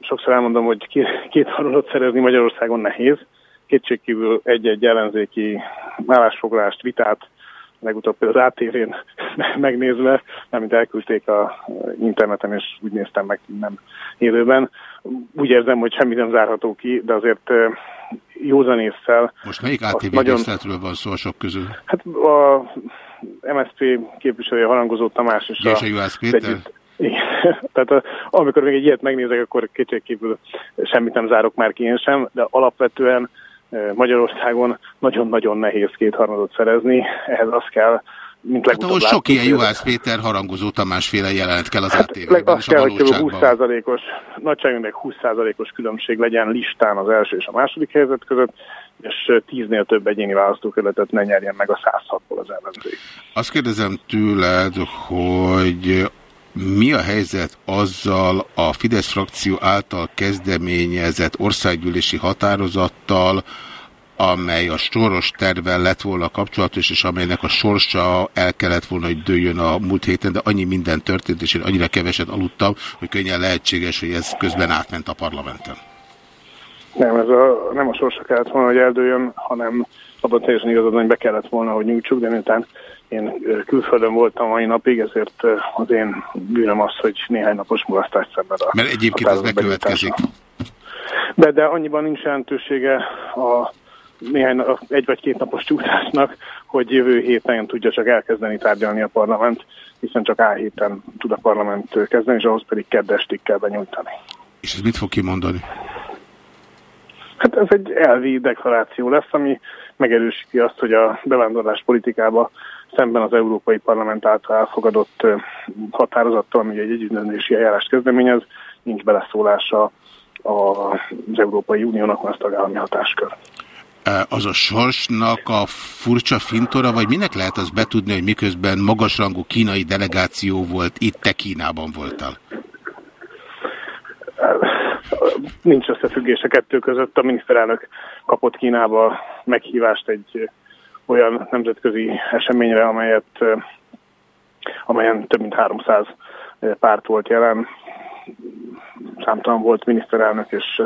sokszor elmondom, hogy két, harmadot szerezni Magyarországon nehéz. Kétségkívül egy-egy ellenzéki állásfoglalást, vitát, legutóbb az ATV-n megnézve, mint elküldték a interneten, és úgy néztem meg nem élőben. Úgy érzem, hogy semmi nem zárható ki, de azért ö, józanésszel Most melyik ATV nagyon- van szó a sok közül? Hát a MSZP képviselője Harangozó Tamás és, És a Juhász Péter? Együtt, igen. Tehát a, amikor még egy ilyet megnézek, akkor kétségkívül semmit nem zárok már ki én sem, de alapvetően Magyarországon nagyon-nagyon nehéz kétharmadot szerezni. Ehhez az kell, mint Hát legutóbb ahol sok ilyen Juhász Péter harangozó Tamás féle jelent kell az Hát, leg- azt kell, hogy kb. valóságban. 20%-os, nagyságrendileg 20%-os különbség legyen listán az első és a második helyzet között, és 10-nél több egyéni választókerületet ne nyerjen meg a 106-ból az ellenzék. Azt kérdezem tőled, hogy mi a helyzet azzal a Fidesz frakció által kezdeményezett országgyűlési határozattal, amely a soros tervvel lett volna kapcsolatos, és amelynek a sorsa el kellett volna, hogy dőljön a múlt héten, de annyi minden történt, és én annyira keveset aludtam, hogy könnyen lehetséges, hogy ez közben átment a parlamenten. Nem, ez a, nem a sorsa kellett volna, hogy eldőljön, hanem abban teljesen igazad, hogy be kellett volna, hogy nyújtsuk, de miután én külföldön voltam mai napig, ezért az én bűnöm az, hogy néhány napos mulasztást szenved a Mert egyébként ez bekövetkezik. De, de annyiban nincs jelentősége a néhány, nap- egy vagy két napos csúszásnak, hogy jövő héten tudja csak elkezdeni tárgyalni a parlament, hiszen csak A héten tud a parlament kezdeni, és ahhoz pedig keddestig kell benyújtani. És ez mit fog kimondani? Hát ez egy elvi deklaráció lesz, ami megerősíti azt, hogy a bevándorlás politikába szemben az Európai Parlament által elfogadott határozattal, ami egy együttdöntési eljárást kezdeményez, nincs beleszólása az Európai Uniónak, van az tagállami hatáskör. Az a sorsnak a furcsa fintora, vagy minek lehet az betudni, hogy miközben magasrangú kínai delegáció volt, itt te Kínában voltál? Nincs összefüggés a kettő között. A miniszterelnök kapott Kínába meghívást egy olyan nemzetközi eseményre, amelyet, amelyen több mint 300 párt volt jelen. Számtalan volt miniszterelnök és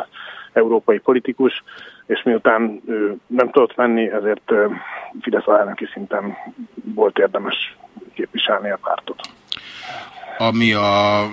európai politikus, és miután ő nem tudott menni, ezért Fidesz alelnöki szinten volt érdemes képviselni a pártot. Ami a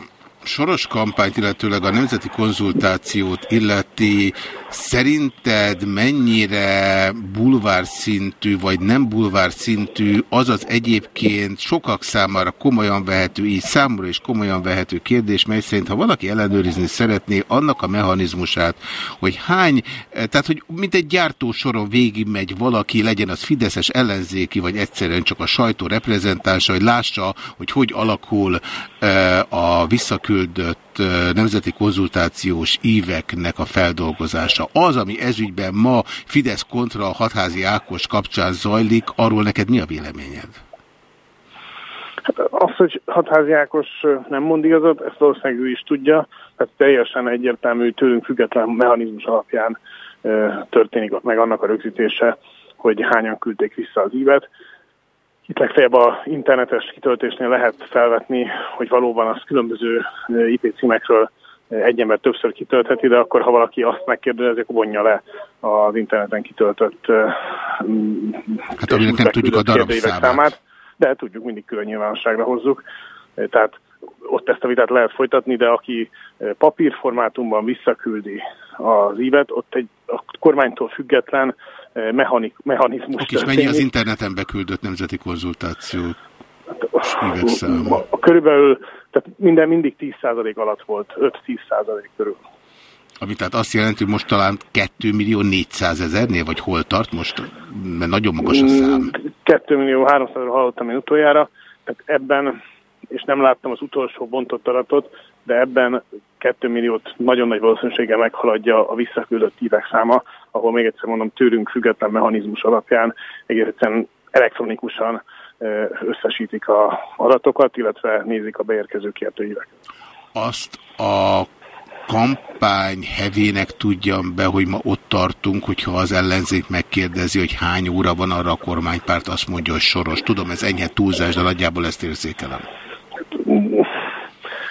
soros kampányt, illetőleg a nemzeti konzultációt illeti, szerinted mennyire bulvár szintű, vagy nem bulvár szintű az az egyébként sokak számára komolyan vehető, így számomra is komolyan vehető kérdés, mely szerint ha valaki ellenőrizni szeretné annak a mechanizmusát, hogy hány, tehát hogy mint egy gyártósoron végigmegy valaki, legyen az Fideszes ellenzéki, vagy egyszerűen csak a sajtó reprezentánsa, hogy lássa, hogy hogy alakul eh, a visszaküldött eh, nemzeti konzultációs íveknek a feldolgozása. Az, ami ezügyben ma Fidesz kontra a hatházi Ákos kapcsán zajlik, arról neked mi a véleményed? Hát az, hogy Hatházi Ákos nem mond igazat, ezt valószínűleg ő is tudja, tehát teljesen egyértelmű tőlünk független mechanizmus alapján történik ott meg annak a rögzítése, hogy hányan küldték vissza az ívet. Itt legfeljebb a internetes kitöltésnél lehet felvetni, hogy valóban az különböző IP címekről egy ember többször kitöltheti, de akkor, ha valaki azt megkérdezi, akkor vonja le az interneten kitöltött Hát aminek nem tudjuk a darabszámát. de tudjuk, mindig külön nyilvánosságra hozzuk. Eh, Tehát ott ezt a vitát lehet folytatni, de aki papírformátumban visszaküldi az ívet, ott egy a kormánytól független mechanik, mechanizmus Oké, és mennyi az interneten beküldött nemzeti konzultáció üvegszáma? A- Körülbelül, tehát minden mindig 10% alatt volt, 5-10% körül. Ami tehát azt jelenti, hogy most talán 2 millió 400 ezernél, vagy hol tart most? Mert nagyon magas a szám. 2 millió 300 hallottam én utoljára, tehát ebben, és nem láttam az utolsó bontott adatot, de ebben 2 milliót nagyon nagy valószínűséggel meghaladja a visszaküldött hívek száma, ahol még egyszer mondom, tőlünk független mechanizmus alapján egész egyszerűen elektronikusan összesítik a adatokat, illetve nézik a beérkező kérdőíveket. Azt a kampány hevének tudjam be, hogy ma ott tartunk, hogyha az ellenzék megkérdezi, hogy hány óra van arra a kormánypárt, azt mondja, hogy soros. Tudom, ez enyhe túlzás, de nagyjából ezt érzékelem.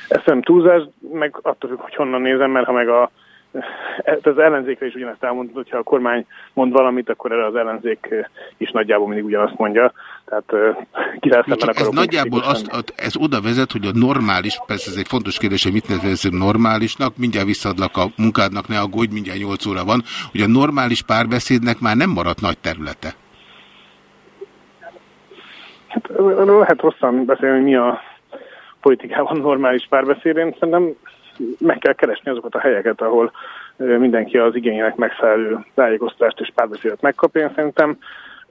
Ez nem túlzás, meg attól függ, hogy honnan nézem, mert ha meg a az ellenzékre is ugyanezt elmondod, hogyha a kormány mond valamit, akkor erre az ellenzék is nagyjából mindig ugyanazt mondja. Tehát kivel szemben Csak ez akarok nagyjából azt, ez oda vezet, hogy a normális, persze ez egy fontos kérdés, hogy mit nevezünk normálisnak, mindjárt visszadlak a munkádnak, ne aggódj, mindjárt 8 óra van, hogy a normális párbeszédnek már nem maradt nagy területe. Hát, lehet hosszan beszélni, hogy mi a politikában normális párbeszéd. Én szerintem meg kell keresni azokat a helyeket, ahol mindenki az igényének megfelelő tájékoztatást és párbeszédet megkapja. Én szerintem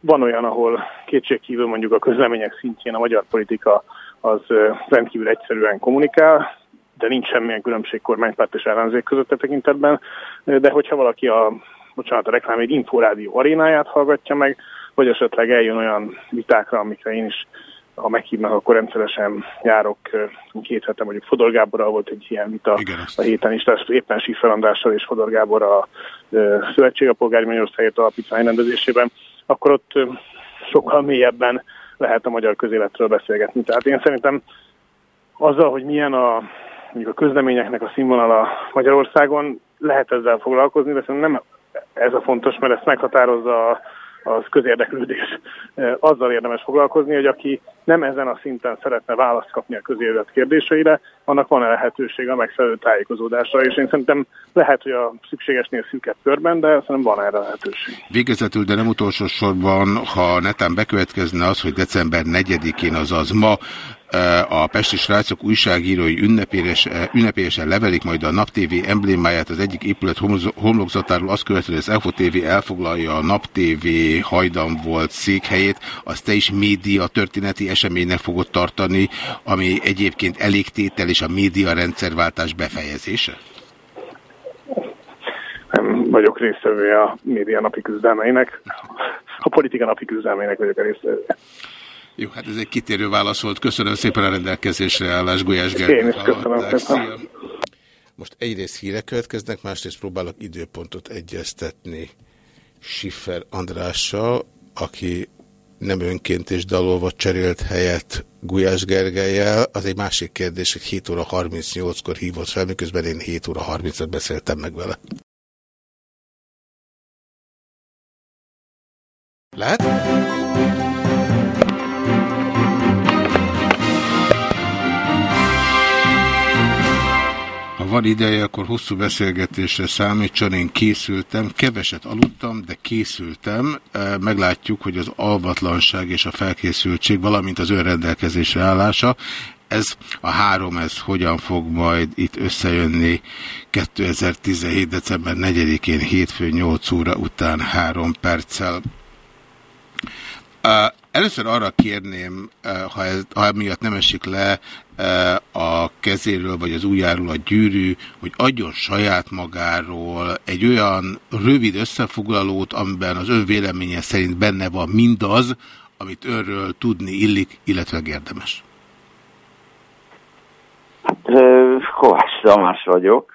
van olyan, ahol kétségkívül mondjuk a közlemények szintjén a magyar politika az rendkívül egyszerűen kommunikál, de nincs semmilyen különbség kormánypárt és ellenzék között a tekintetben. Ö, De hogyha valaki a, bocsánat, a reklám egy inforádió arénáját hallgatja meg, vagy esetleg eljön olyan vitákra, amikre én is ha meghívnak, akkor rendszeresen járok. Két hete mondjuk Fodor Gáborral volt egy ilyen vita Igen, a héten is, tehát éppen Siffer Andrással és Fodor Gábor a Szövetség a Polgári Magyarországért Alapítvány rendezésében, akkor ott sokkal mélyebben lehet a magyar közéletről beszélgetni. Tehát én szerintem azzal, hogy milyen a, mondjuk a közleményeknek a színvonala Magyarországon, lehet ezzel foglalkozni, de szerintem nem ez a fontos, mert ezt meghatározza a az közérdeklődés. Eh, Azzal érdemes foglalkozni, hogy aki nem ezen a szinten szeretne választ kapni a közélet kérdéseire, annak van-e lehetősége a megfelelő tájékozódásra, és én szerintem lehet, hogy a szükségesnél szűkebb körben, de szerintem van erre lehetőség. Végezetül, de nem utolsó sorban, ha netán bekövetkezne az, hogy december 4-én, azaz ma a Pesti Srácok újságírói ünnepélyes, eh, ünnepélyesen levelik majd a Nap TV emblémáját az egyik épület homlokzatáról, azt követően, az EFO TV elfoglalja a Nap TV hajdan volt székhelyét, azt te is média történeti eseménynek fogod tartani, ami egyébként elégtétel és a média rendszerváltás befejezése? Nem vagyok résztvevője a média napi küzdelmeinek, a politika napi küzdelmeinek vagyok a. Jó, hát ez egy kitérő válasz volt. Köszönöm szépen a rendelkezésre állás Gulyás Gergely. Én is köszönöm Hallották. szépen. Szia. Most egyrészt hírek következnek, másrészt próbálok időpontot egyeztetni Schiffer Andrással, aki nem önként és dalolva cserélt helyet Gulyás Gergelyel. Az egy másik kérdés, hogy 7 óra 38-kor hívott fel, miközben én 7 óra 30-at beszéltem meg vele. Lehet? Van ideje, akkor hosszú beszélgetésre számítson. Én készültem, keveset aludtam, de készültem. E, Meglátjuk, hogy az alvatlanság és a felkészültség, valamint az önrendelkezésre állása, ez a három, ez hogyan fog majd itt összejönni 2017. december 4-én hétfő 8 óra után három perccel. Először arra kérném, eh, ha, ez, ha miatt nem esik le eh, a kezéről vagy az ujjáról a gyűrű, hogy adjon saját magáról egy olyan rövid összefoglalót, amiben az ön véleménye szerint benne van mindaz, amit önről tudni illik, illetve érdemes. Hát, eh, Kovács Tamás vagyok.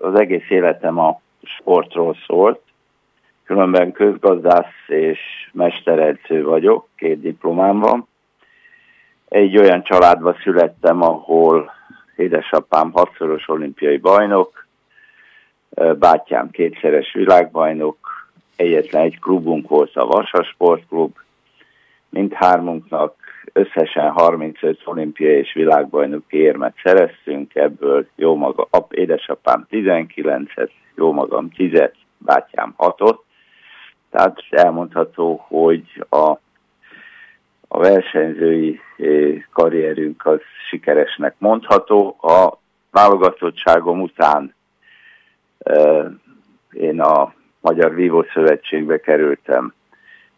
Az egész életem a sportról szólt. Különben közgazdász és mesteredző vagyok, két diplomám van. Egy olyan családba születtem, ahol édesapám hatszoros olimpiai bajnok, bátyám kétszeres világbajnok, egyetlen egy klubunk volt a Vasa Sportklub, mindhármunknak összesen 35 olimpiai és világbajnoki érmet szereztünk, ebből jó maga, ap, édesapám 19-et, jó magam 10-et, bátyám 6-ot. Tehát elmondható, hogy a, a versenyzői eh, karrierünk az sikeresnek mondható. A válogatottságom után eh, én a Magyar Vívó Szövetségbe kerültem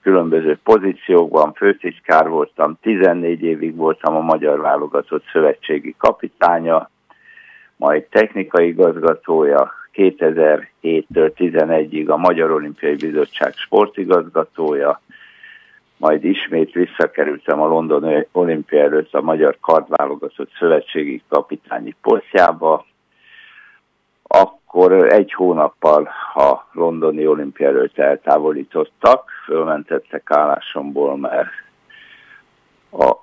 különböző pozíciókban, főtitkár voltam, 14 évig voltam a Magyar Válogatott Szövetségi kapitánya, majd technikai igazgatója, 2007-től 11-ig a Magyar Olimpiai Bizottság sportigazgatója, majd ismét visszakerültem a Londoni olimpia előtt a Magyar Kardválogatott Szövetségi kapitányi posztjába, akkor egy hónappal a londoni olimpia előtt eltávolítottak, fölmentettek állásomból, mert a,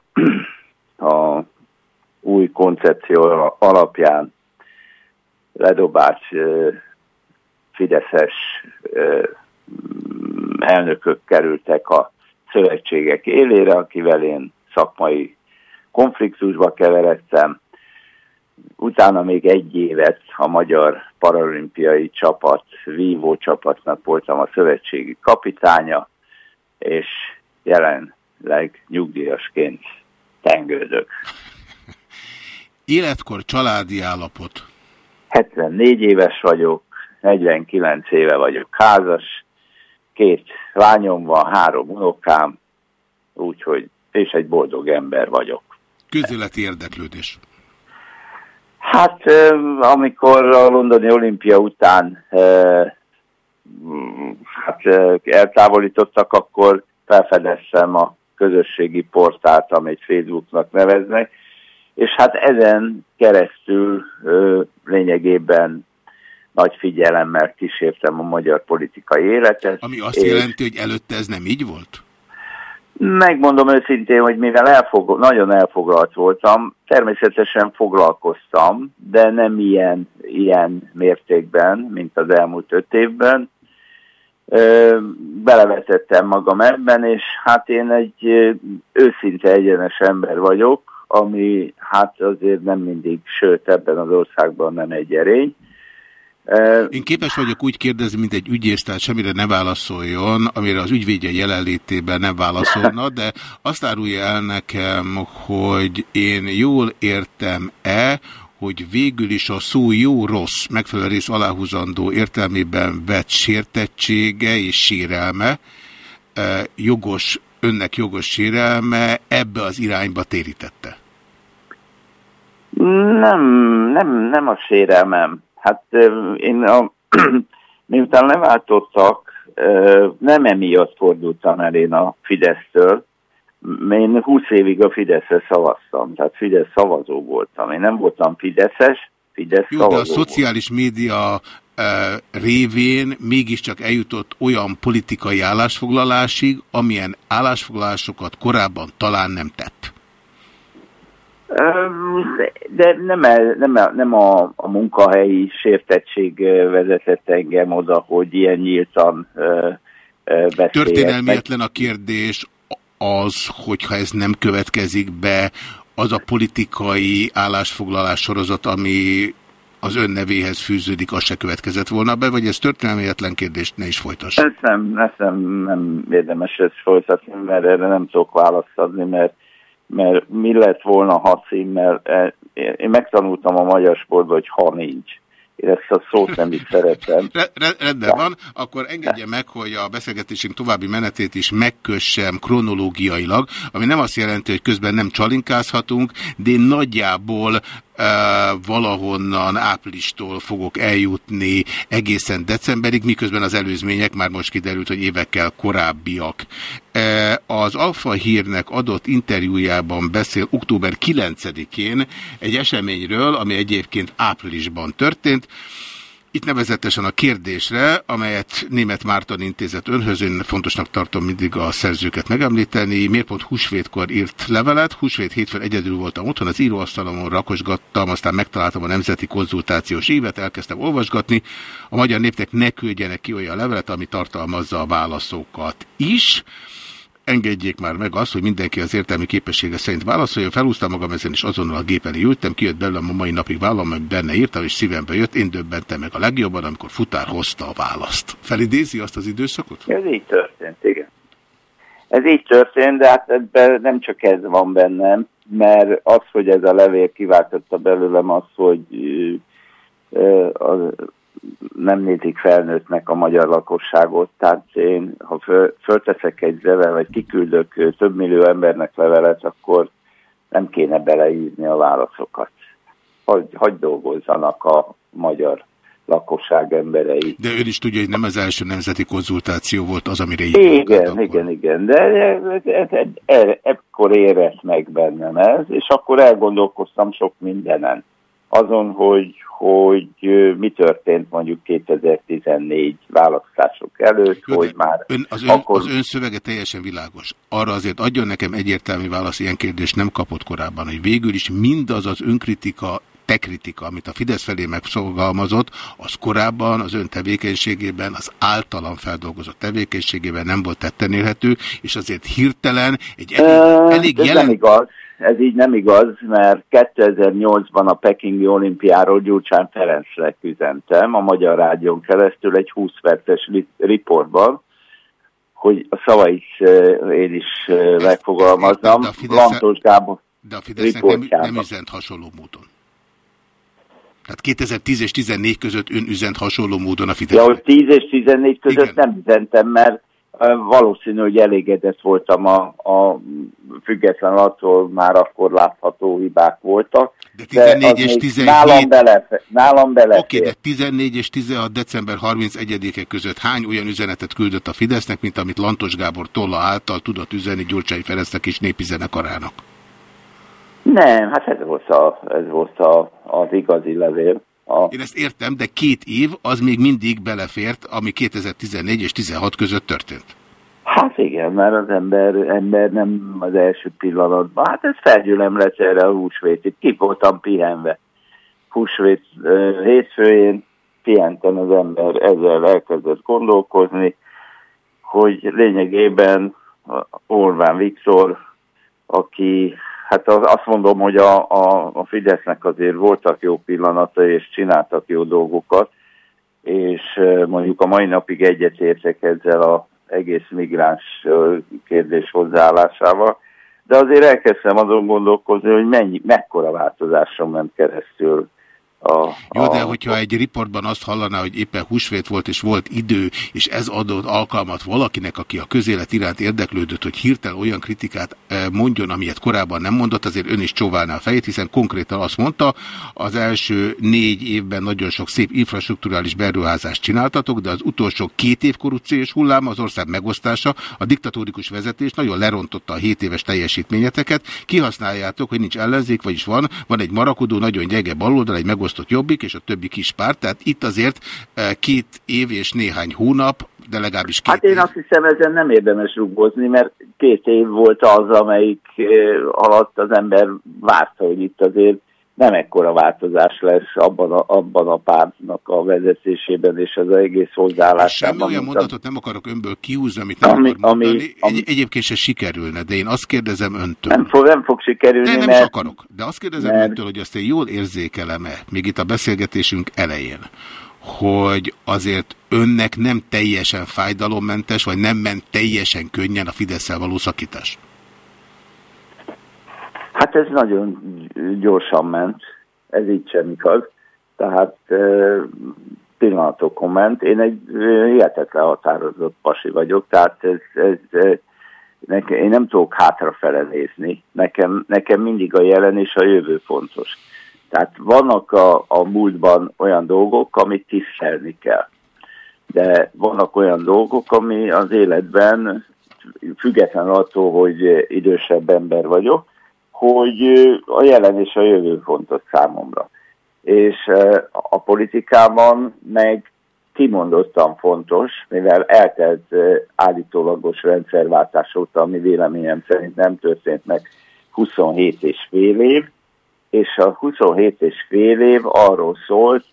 a új koncepció alapján ledobált fideszes elnökök kerültek a szövetségek élére, akivel én szakmai konfliktusba keveredtem, utána még egy évet a magyar paralimpiai csapat, vívó csapatnak voltam a szövetségi kapitánya, és jelenleg nyugdíjasként tengődök. Életkor családi állapot. 74 éves vagyok, 49 éve vagyok házas, két lányom van, három unokám, úgyhogy, és egy boldog ember vagyok. Közéleti érdeklődés. Hát, amikor a londoni olimpia után hát, eltávolítottak, akkor felfedeztem a közösségi portált, amit Facebooknak neveznek, és hát ezen keresztül ö, lényegében nagy figyelemmel kísértem a magyar politikai életet. Ami azt és- jelenti, hogy előtte ez nem így volt? Megmondom őszintén, hogy mivel elfog, nagyon elfoglalt voltam, természetesen foglalkoztam, de nem ilyen, ilyen mértékben, mint az elmúlt öt évben. Ö, Belevetettem magam ebben, és hát én egy őszinte egyenes ember vagyok, ami hát azért nem mindig, sőt ebben az országban nem egy erény. Ö, Én képes vagyok úgy kérdezni, mint egy ügyész, tehát semmire ne válaszoljon, amire az ügyvédje jelenlétében nem válaszolna, de azt árulja el nekem, hogy én jól értem-e, hogy végül is a szó jó-rossz, megfelelő rész aláhúzandó értelmében vett sértettsége és sérelme, eh, jogos, önnek jogos sérelme ebbe az irányba térítette. Nem, nem, nem a sérelmem. Hát én a, miután leváltottak, nem emiatt fordultam el én a Fidesztől. Én 20 évig a Fideszre szavaztam, tehát Fidesz szavazó voltam. Én nem voltam Fideszes, Fidesz Jó, de a szociális média révén mégiscsak eljutott olyan politikai állásfoglalásig, amilyen állásfoglalásokat korábban talán nem tett. De nem, el, nem, el, nem a, a munkahelyi sértettség vezetett engem oda, hogy ilyen nyíltan beszéljek. Történelmietlen a kérdés az, hogyha ez nem következik be, az a politikai állásfoglalás sorozat, ami az ön nevéhez fűződik, az se következett volna be, vagy ez történelmietlen kérdést ne is folytass. Ezt nem, ezt nem, nem érdemes ezt folytatni, mert erre nem tudok választ adni, mert, mert mi lett volna, ha címmel, eh, én megtanultam a magyar sportban, hogy ha nincs. Én ezt a szót nem is szeretem. Re- re- rendben van, akkor engedje meg, hogy a beszélgetésünk további menetét is megkössem kronológiailag, ami nem azt jelenti, hogy közben nem csalinkázhatunk, de én nagyjából valahonnan áprilistól fogok eljutni egészen decemberig, miközben az előzmények már most kiderült, hogy évekkel korábbiak. Az Alfa hírnek adott interjújában beszél október 9-én egy eseményről, ami egyébként áprilisban történt, itt nevezetesen a kérdésre, amelyet német Márton intézet önhöz, én fontosnak tartom mindig a szerzőket megemlíteni, miért pont húsvétkor írt levelet, húsvét hétfőn egyedül voltam otthon, az íróasztalomon rakosgattam, aztán megtaláltam a Nemzeti Konzultációs évet, elkezdtem olvasgatni, a magyar népnek ne küldjenek ki olyan levelet, ami tartalmazza a válaszokat is, engedjék már meg azt, hogy mindenki az értelmi képessége szerint válaszoljon. Felhúztam magam ezen, és azonnal a gép elé ültem, kijött belőlem a mai napig vállam, meg benne írtam, és szívembe jött. Én döbbentem meg a legjobban, amikor futár hozta a választ. Felidézi azt az időszakot? Ez így történt, igen. Ez így történt, de hát ebben nem csak ez van bennem, mert az, hogy ez a levél kiváltotta belőlem az, hogy nem nézik felnőttnek a magyar lakosságot. Tehát én, ha föl, fölteszek egy level, vagy kiküldök több millió embernek levelet, akkor nem kéne beleírni a válaszokat. Hagy, hagy dolgozzanak a magyar lakosság emberei. De ön is tudja, hogy nem az első nemzeti konzultáció volt az, amire így Igen, igen, igen, de ekkor érett meg bennem ez, és akkor elgondolkoztam sok mindenen. Azon, hogy, hogy mi történt mondjuk 2014 választások előtt, Jó, hogy már Ön, az, ön, akkor... az ön szövege teljesen világos. Arra azért adjon nekem egyértelmű válasz, ilyen kérdést nem kapott korábban, hogy végül is mindaz az önkritika, te kritika, amit a Fidesz felé megszolgalmazott, az korábban az ön tevékenységében, az általam feldolgozott tevékenységében nem volt tetten érhető, és azért hirtelen egy elég, elég jelen... nem igaz, ez így nem igaz, mert 2008-ban a Pekingi olimpiáról Gyurcsán Ferencnek üzentem a Magyar Rádión keresztül egy 20 perces ri- riportban, hogy a szavait ö, én is de a Fidesz- Lantos Gábor De a Fidesznek nem, nem üzent hasonló módon. Tehát 2010 és 14 között ön üzent hasonló módon a Ja, Fidesznek. hogy 10 és 14 között Igen. nem üzentem, mert valószínű, hogy elégedett voltam a, a független attól már akkor látható hibák voltak. De 14 az és még 17 Nálam, belefe, nálam belefér. Oké, de 14 és 16 december 31-e között hány olyan üzenetet küldött a Fidesznek, mint amit Lantos Gábor tolla által tudott üzenni Gyurcsány Ferencnek és népi zenekarának? Nem, hát ez volt, a, ez volt a, az igazi levél. A, Én ezt értem, de két év az még mindig belefért, ami 2014 és 16 között történt. hát igen, mert az ember, ember nem az első pillanatban. Hát ez felgyülemlett erre a húsvétig. Ki voltam pihenve. Húsvét hétfőjén pihenten az ember ezzel elkezdett gondolkozni, hogy lényegében Orbán Viktor, aki, hát az, azt mondom, hogy a, a, a Fidesznek azért voltak jó pillanatai, és csináltak jó dolgokat, és mondjuk a mai napig egyetértek ezzel a egész migráns kérdés hozzáállásával, de azért elkezdtem azon gondolkozni, hogy mennyi, mekkora változáson ment keresztül a, Jó, de a, hogyha egy riportban azt hallaná, hogy éppen húsvét volt, és volt idő, és ez adott alkalmat valakinek, aki a közélet iránt érdeklődött, hogy hirtelen olyan kritikát eh, mondjon, amilyet korábban nem mondott, azért ön is csóválná a fejét, hiszen konkrétan azt mondta, az első négy évben nagyon sok szép infrastruktúrális beruházást csináltatok, de az utolsó két év korrupciós hullám, az ország megosztása, a diktatórikus vezetés nagyon lerontotta a 7 éves teljesítményeteket, kihasználjátok, hogy nincs ellenzék, vagyis van, van egy marakodó, nagyon gyenge baloldal, egy megosztott jobbik, és a többi kis párt, tehát itt azért eh, két év és néhány hónap, de legalábbis két Hát én év. azt hiszem, ezen nem érdemes rugózni, mert két év volt az, amelyik eh, alatt az ember várta, hogy itt azért nem ekkora változás lesz abban a, abban a pártnak a vezetésében és az egész hozzáállásában. Semmi olyan mondatot nem akarok önből kiúzni, amit nem Ami- akar mondani. ami- ami- Egy, egyébként se sikerülne, de én azt kérdezem öntől. Nem fog, nem fog sikerülni, De nem is mert akarok. De azt kérdezem mert- öntől, hogy azt én jól érzékelem-e, még itt a beszélgetésünk elején, hogy azért önnek nem teljesen fájdalommentes, vagy nem ment teljesen könnyen a fidesz való szakítás? Hát ez nagyon gyorsan ment, ez így sem igaz. Tehát pillanatokon ment. Én egy hihetetlen határozott pasi vagyok, tehát ez, ez, nekem, én nem tudok hátrafele nézni. Nekem, nekem mindig a jelen és a jövő fontos. Tehát vannak a, a múltban olyan dolgok, amit tisztelni kell. De vannak olyan dolgok, ami az életben, független attól, hogy idősebb ember vagyok, hogy a jelen és a jövő fontos számomra. És a politikában meg kimondottan fontos, mivel eltelt állítólagos rendszerváltás óta, ami véleményem szerint nem történt meg 27 és fél év, és a 27 és fél év arról szólt,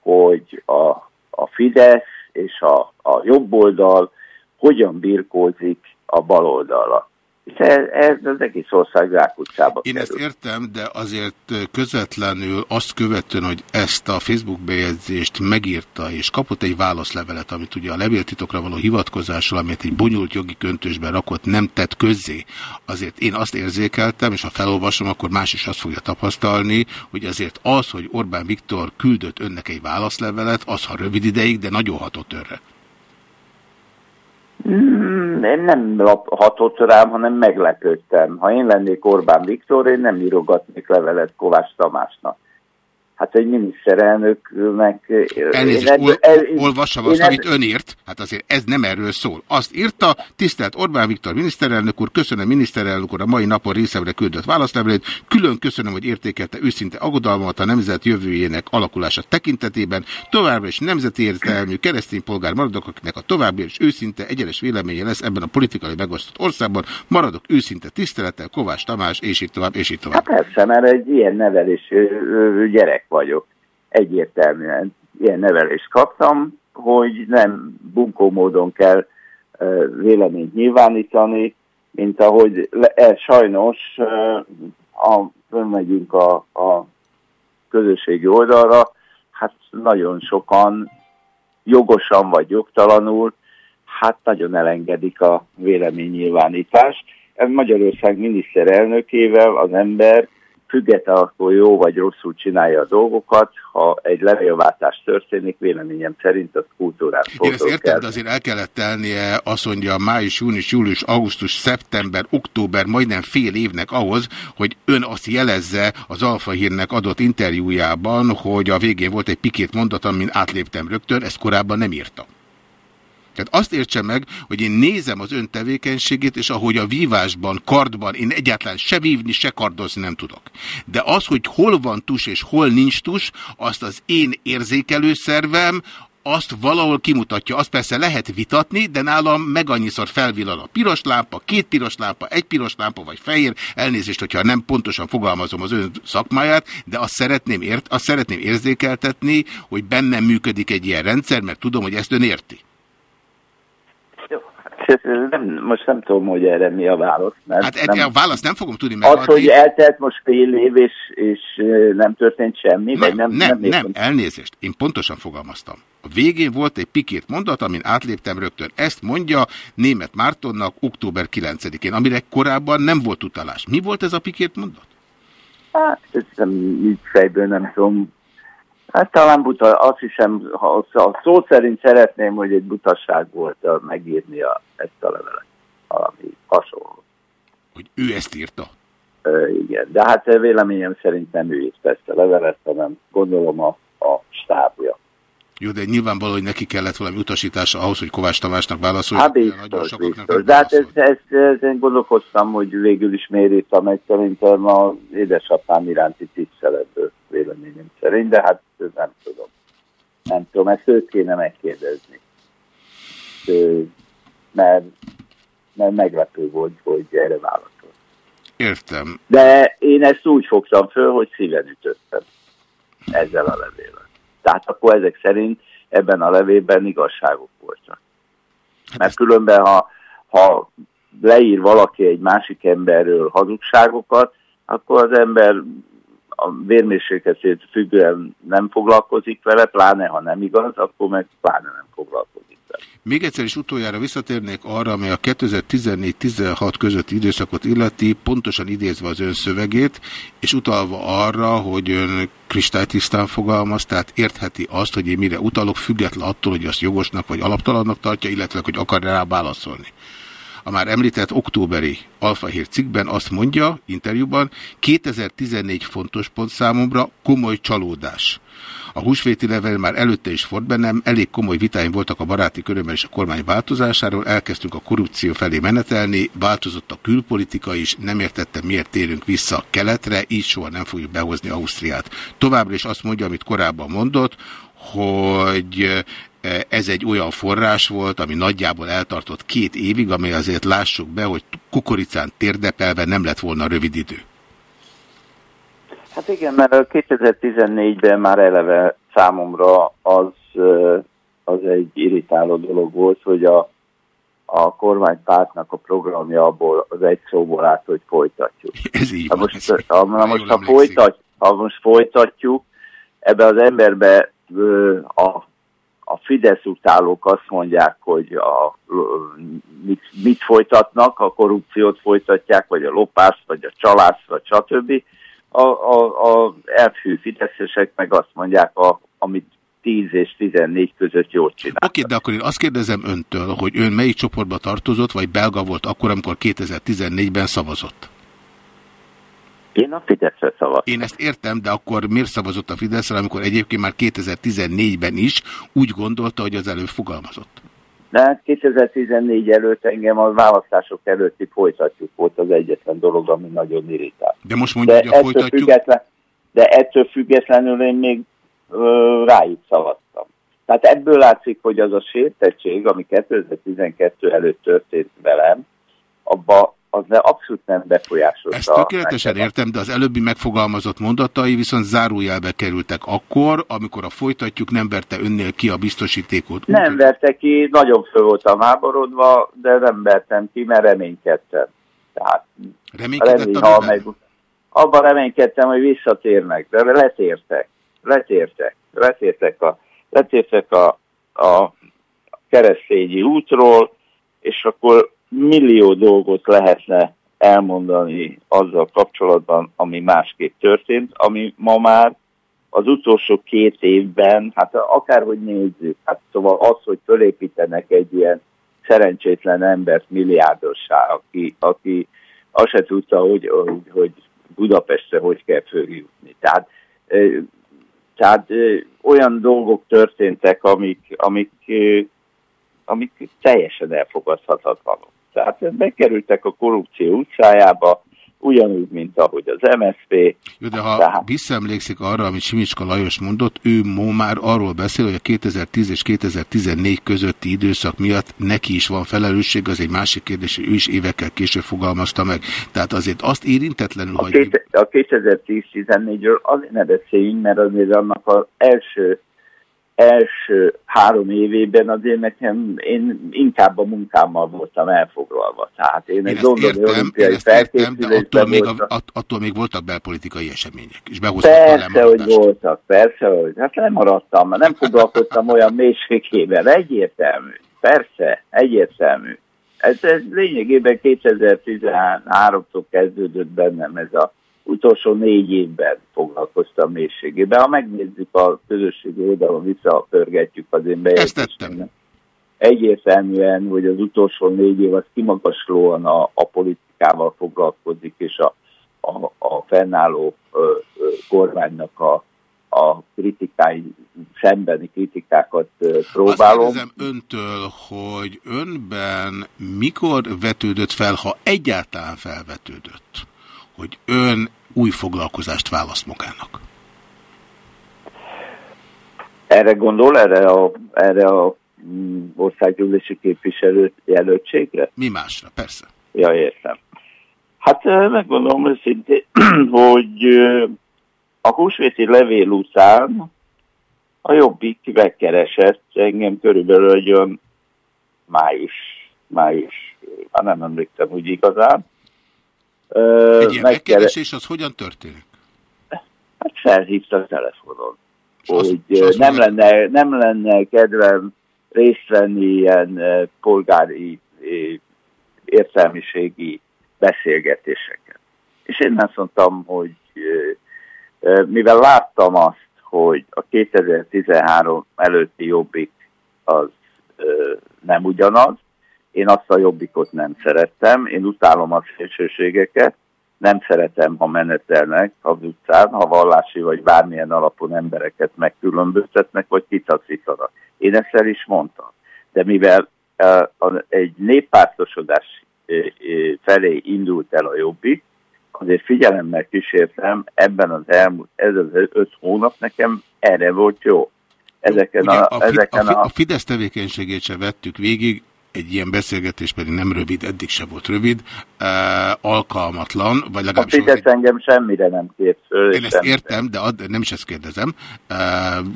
hogy a, a Fidesz és a, a jobb oldal hogyan birkózik a bal oldalra. És ez, ez az egész ország rákutcába Én ezt kerül. értem, de azért közvetlenül azt követően, hogy ezt a Facebook bejegyzést megírta, és kapott egy válaszlevelet, amit ugye a levéltitokra való hivatkozással, amit egy bonyolult jogi köntösben rakott, nem tett közzé. Azért én azt érzékeltem, és ha felolvasom, akkor más is azt fogja tapasztalni, hogy azért az, hogy Orbán Viktor küldött önnek egy válaszlevelet, az ha rövid ideig, de nagyon hatott önre. Mm, én nem hatott rám, hanem meglepődtem. Ha én lennék Orbán Viktor, én nem írogatnék levelet Kovács Tamásnak. Hát egy miniszterelnöknek... Elnézést, én- ol, el- olvassam azt, amit ön írt, hát azért ez nem erről szól. Azt írta, tisztelt Orbán Viktor miniszterelnök úr, köszönöm miniszterelnök úr a mai napon részemre küldött válaszlevelét, külön köszönöm, hogy értékelte őszinte aggodalmat a nemzet jövőjének alakulása tekintetében, továbbra is nemzeti értelmű keresztény polgár maradok, akinek a további is őszinte egyenes véleménye lesz ebben a politikai megosztott országban, maradok őszinte tisztelettel, Kovács Tamás, és így tovább, és így tovább. Hát persze, mert egy ilyen nevelésű ö, gyerek vagyok. Egyértelműen ilyen nevelést kaptam, hogy nem bunkó módon kell véleményt nyilvánítani, mint ahogy le, e, sajnos, ha fölmegyünk a, a közösségi oldalra, hát nagyon sokan jogosan vagy jogtalanul, hát nagyon elengedik a véleménynyilvánítást. Ez Magyarország miniszterelnökével az ember független attól jó vagy rosszul csinálja a dolgokat, ha egy levélváltás történik, véleményem szerint az kultúrás Én ezt értem, kell. de azért el kellett telnie, azt mondja, május, június, július, augusztus, szeptember, október, majdnem fél évnek ahhoz, hogy ön azt jelezze az Alfa Hírnek adott interjújában, hogy a végén volt egy pikét mondat, amin átléptem rögtön, ezt korábban nem írta. Tehát azt értse meg, hogy én nézem az ön tevékenységét, és ahogy a vívásban, kardban, én egyáltalán se vívni, se kardozni nem tudok. De az, hogy hol van tus és hol nincs tus, azt az én érzékelőszervem, azt valahol kimutatja. Azt persze lehet vitatni, de nálam meg annyiszor felvillan a piros lámpa, két piros lámpa, egy piros lámpa vagy fehér. Elnézést, hogyha nem pontosan fogalmazom az ön szakmáját, de azt szeretném, ért, azt szeretném érzékeltetni, hogy bennem működik egy ilyen rendszer, mert tudom, hogy ezt ön érti. Nem, most nem tudom, hogy erre mi a válasz. Mert Hát nem, nem, a választ nem fogom tudni az, megadni. hogy eltelt most fél év, és, és nem történt semmi, vagy nem, nem, nem, nem, elnézést. Én pontosan fogalmaztam. A végén volt egy pikét mondat, amin átléptem rögtön. Ezt mondja német Mártonnak október 9-én, amire korábban nem volt utalás. Mi volt ez a pikét mondat? Hát, ezt nem, így fejből nem tudom. Hát talán buta, azt hiszem, ha ha szó szerint szeretném, hogy egy butaság volt a, megírni a, ezt a levelet. Valami hasonló. Hogy ő ezt írta? Ö, igen, de hát véleményem szerint nem ő írta ezt a levelet, hanem gondolom a, a stábja. Jó, de nyilvánvaló, hogy neki kellett valami utasítása ahhoz, hogy Kovács Tamásnak válaszoljon. Hát Olyan nagyon biztos, sokaknak biztos. De hát ezt, ezt, ezt én gondolkoztam, hogy végül is miért írtam meg szerintem az édesapám iránti tiszteletből véleményem szerint, de hát nem tudom. Nem tudom, ezt őt kéne megkérdezni. Mert, mert meglepő volt, hogy erre válaszolt. Értem. De én ezt úgy fogtam föl, hogy szíven ütöttem ezzel a levéllel. Tehát akkor ezek szerint ebben a levélben igazságok voltak. Mert különben, ha, ha leír valaki egy másik emberről hazugságokat, akkor az ember a vérmérsékletét függően nem foglalkozik vele, pláne ha nem igaz, akkor meg pláne nem foglalkozik vele. Még egyszer is utoljára visszatérnék arra, ami a 2014-16 közötti időszakot illeti, pontosan idézve az ön szövegét, és utalva arra, hogy ön kristálytisztán fogalmaz, tehát értheti azt, hogy én mire utalok, független attól, hogy azt jogosnak vagy alaptalannak tartja, illetve hogy akar rá válaszolni. A már említett októberi Alfahír cikkben azt mondja, interjúban, 2014 fontos pont számomra, komoly csalódás. A húsvéti level már előtte is ford bennem, elég komoly vitáim voltak a baráti körömben és a kormány változásáról, elkezdtünk a korrupció felé menetelni, változott a külpolitika is, nem értettem miért térünk vissza a keletre, így soha nem fogjuk behozni Ausztriát. Továbbra is azt mondja, amit korábban mondott, hogy ez egy olyan forrás volt, ami nagyjából eltartott két évig, amely azért lássuk be, hogy kukoricán térdepelve nem lett volna rövid idő. Hát igen, mert a 2014-ben már eleve számomra az, ö, az egy irritáló dolog volt, hogy a, a kormánypártnak a programja abból az egy szóból állt, hogy folytatjuk. Ez így Ha van. most, ez- ha, már most, ha, folytat, ha most folytatjuk, ebbe az emberbe ö, a, a Fidesz utálók azt mondják, hogy a, mit, mit folytatnak, a korrupciót folytatják, vagy a lopást, vagy a csalást, vagy stb. A, a, a elfű fideszesek meg azt mondják, a, amit 10 és 14 között jól csinál. Oké, de akkor én azt kérdezem öntől, hogy ön melyik csoportba tartozott, vagy belga volt akkor, amikor 2014-ben szavazott? Én a Fideszre szavaztam. Én ezt értem, de akkor miért szavazott a Fideszre, amikor egyébként már 2014-ben is úgy gondolta, hogy az előbb fogalmazott? De hát 2014 előtt engem a választások előtti folytatjuk volt az egyetlen dolog, ami nagyon irritál. De most mondja, De hogy a folytatjuk... független, de ettől függetlenül én még ö, rájuk szavaztam. Tehát ebből látszik, hogy az a sértettség, ami 2012 előtt történt velem, abba az ne, abszolút nem befolyásolta. Ezt tökéletesen értem, de az előbbi megfogalmazott mondatai viszont zárójelbe kerültek akkor, amikor a folytatjuk nem verte önnél ki a biztosítékot. Nem verte ki, nagyon föl voltam háborodva, de nem vertem ki, mert reménykedtem. Tehát Reménykedett remény, ha meg, abban reménykedtem, hogy visszatérnek, de letértek, letértek, letértek a, letértek a, a keresztényi útról, és akkor millió dolgot lehetne elmondani azzal kapcsolatban, ami másképp történt, ami ma már az utolsó két évben, hát akárhogy nézzük, hát szóval az, hogy fölépítenek egy ilyen szerencsétlen embert milliárdossá, aki, aki azt se tudta, hogy, hogy, hogy Budapestre hogy kell följutni. Tehát, tehát olyan dolgok történtek, amik, amik, amik teljesen elfogadhatatlanok. Tehát bekerültek a korrupció utcájába, ugyanúgy, mint ahogy az MSZP. Jó, de ha Tehát- visszaemlékszik arra, amit Simicska Lajos mondott, ő ma már arról beszél, hogy a 2010 és 2014 közötti időszak miatt neki is van felelősség, az egy másik kérdés, hogy ő is évekkel később fogalmazta meg. Tehát azért azt érintetlenül A, két, a 2010-14-ről azért ne beszéljünk, mert azért annak az első, első három évében azért nekem én inkább a munkámmal voltam elfoglalva. Tehát én, Én egy én olimpiai de attól felkészülésben még, a, voltam. att- attól még voltak belpolitikai események, és Persze, hogy voltak, persze, hogy hát nem maradtam, nem foglalkoztam olyan mélységében, egyértelmű, persze, egyértelmű. Ez, ez lényegében 2013-tól kezdődött bennem ez a utolsó négy évben foglalkoztam mélységében. Ha megnézzük a közösségi oldalon, visszapörgetjük az én bejegyzésemet. Egyértelműen, hogy az utolsó négy év az kimagaslóan a, a politikával foglalkozik, és a, a, a fennálló ö, ö, kormánynak a, a kritikái, szembeni kritikákat próbálom. Azt kérdezem öntől, hogy önben mikor vetődött fel, ha egyáltalán felvetődött, hogy ön új foglalkozást választ magának? Erre gondol, erre a, erre a mm, országgyűlési képviselő jelöltségre? Mi másra? Persze. Ja, értem. Hát megmondom őszintén, hogy a húsvéti levél után a Jobbik megkeresett engem körülbelül egy olyan május, május, már nem emlékszem úgy igazán. Egy ilyen megkere- megkeresés az hogyan történik? Hát felhívta a telefonon, azt- hogy ö, azt nem mondja- lenne, nem lenne kedvem részt venni ilyen polgári értelmiségi beszélgetéseken. És én azt mondtam, hogy mivel láttam azt, hogy a 2013 előtti jobbik az nem ugyanaz, Én azt a jobbikot nem szerettem, én utálom a szélsőségeket, nem szeretem, ha menetelnek az utcán, ha vallási vagy bármilyen alapon embereket megkülönböztetnek, vagy kitaszítanak. Én ezt el is mondtam. De mivel egy néppártosodás felé indult el a jobbik, azért figyelemmel kísértem, ebben az elmúlt, ez az öt hónap nekem erre volt jó. Ezeken Ugye a, a, ezeken a, a Fidesz tevékenységét se vettük végig, egy ilyen beszélgetés pedig nem rövid, eddig se volt rövid, uh, alkalmatlan, vagy a legalábbis... Fidesz engem semmire nem föl. Én ezt értem, de ad, nem is ezt kérdezem. Uh,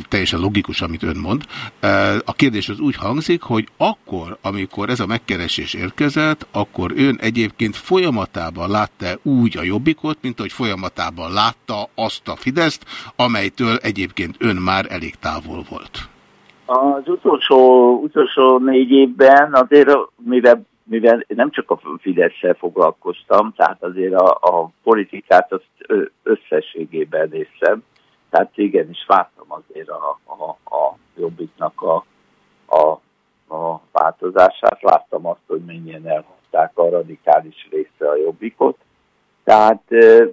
teljesen logikus, amit ön mond. Uh, a kérdés az úgy hangzik, hogy akkor, amikor ez a megkeresés érkezett, akkor ön egyébként folyamatában látta úgy a jobbikot, mint hogy folyamatában látta azt a Fideszt, amelytől egyébként ön már elég távol volt. Az utolsó, utolsó négy évben azért, mivel, mivel nem csak a Fidesz-szel foglalkoztam, tehát azért a, a politikát azt összességében néztem, tehát igenis vártam azért a, a, a jobbiknak a, a, a változását, láttam azt, hogy mennyien elhozták a radikális része a jobbikot. Tehát ö,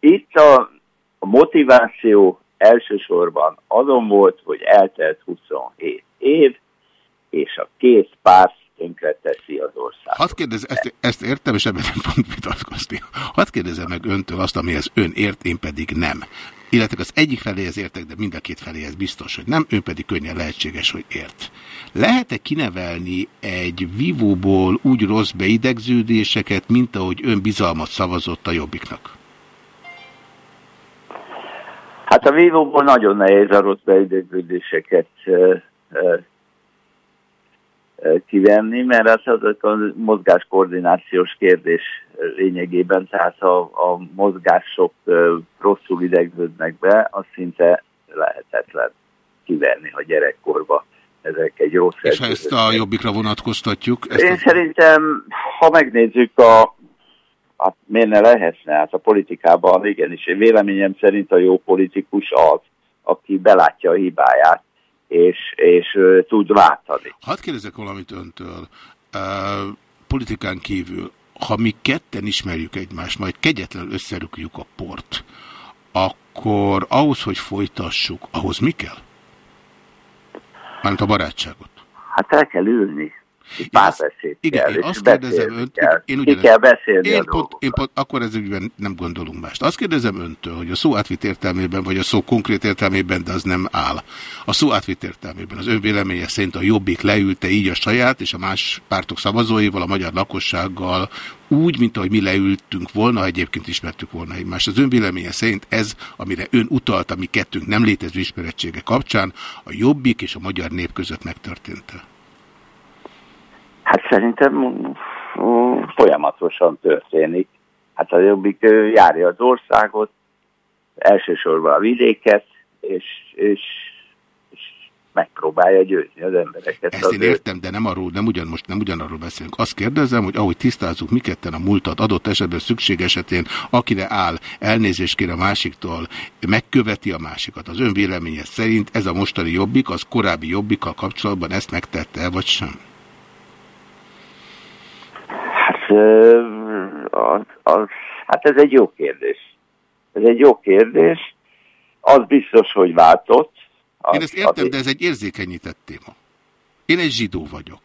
itt a, a motiváció elsősorban azon volt, hogy eltelt 27 év, és a két párt tönkre teszi az országot. Hadd kérdez, ezt, ezt értem, és ebben nem fogunk vitatkozni. Hadd kérdezem meg öntől azt, amihez ön ért, én pedig nem. Illetve az egyik feléhez értek, de mind a két feléhez biztos, hogy nem, ő pedig könnyen lehetséges, hogy ért. Lehet-e kinevelni egy vívóból úgy rossz beidegződéseket, mint ahogy ön bizalmat szavazott a jobbiknak? Hát a vívóból nagyon nehéz a rossz beidegződéseket kivenni, mert az azok a mozgáskoordinációs kérdés lényegében, tehát a, a mozgások rosszul idegződnek be, az szinte lehetetlen kivenni a gyerekkorba. Ezek egy rossz És ha ezt a jobbikra vonatkoztatjuk, ezt Én a... szerintem, ha megnézzük a Hát miért ne lehetne? Hát a politikában igenis, én véleményem szerint a jó politikus az, aki belátja a hibáját, és, és ö, tud váltani. Hadd kérdezek valamit öntől. Uh, politikán kívül, ha mi ketten ismerjük egymást, majd kegyetlenül összerükjük a port, akkor ahhoz, hogy folytassuk, ahhoz mi kell? Mármint a barátságot. Hát el kell ülni. Párbeszéd Igen, kell, én azt kérdezem beszélni önt, kell. én ugyanezt- kell beszélni én pont, én pont, akkor ez ügyben nem gondolunk mást. Azt kérdezem öntől, hogy a szó átvitt értelmében, vagy a szó konkrét értelmében, de az nem áll. A szó átvitt értelmében az ön véleménye szerint a jobbik leülte így a saját és a más pártok szavazóival, a magyar lakossággal úgy, mint ahogy mi leültünk volna, ha egyébként ismertük volna egymást. Az ön véleménye szerint ez, amire ön utalt, ami kettőnk nem létező ismerettsége kapcsán, a jobbik és a magyar nép között megtörtént -e? Hát szerintem folyamatosan történik. Hát a jobbik járja az országot, elsősorban a vidéket, és, és, és megpróbálja győzni az embereket. Ezt én értem, de nem arról, nem ugyan most nem ugyanarról beszélünk. Azt kérdezem, hogy ahogy tisztázzuk mi ketten a múltat adott esetben szükség esetén, akire áll, elnézést kér a másiktól, megköveti a másikat. Az ön véleménye szerint ez a mostani jobbik, az korábbi jobbikkal kapcsolatban ezt megtette vagy sem? Az, az, hát ez egy jó kérdés. Ez egy jó kérdés. Az biztos, hogy váltott. Az, Én ezt értem, azért- de ez egy érzékenyített téma. Én egy zsidó vagyok.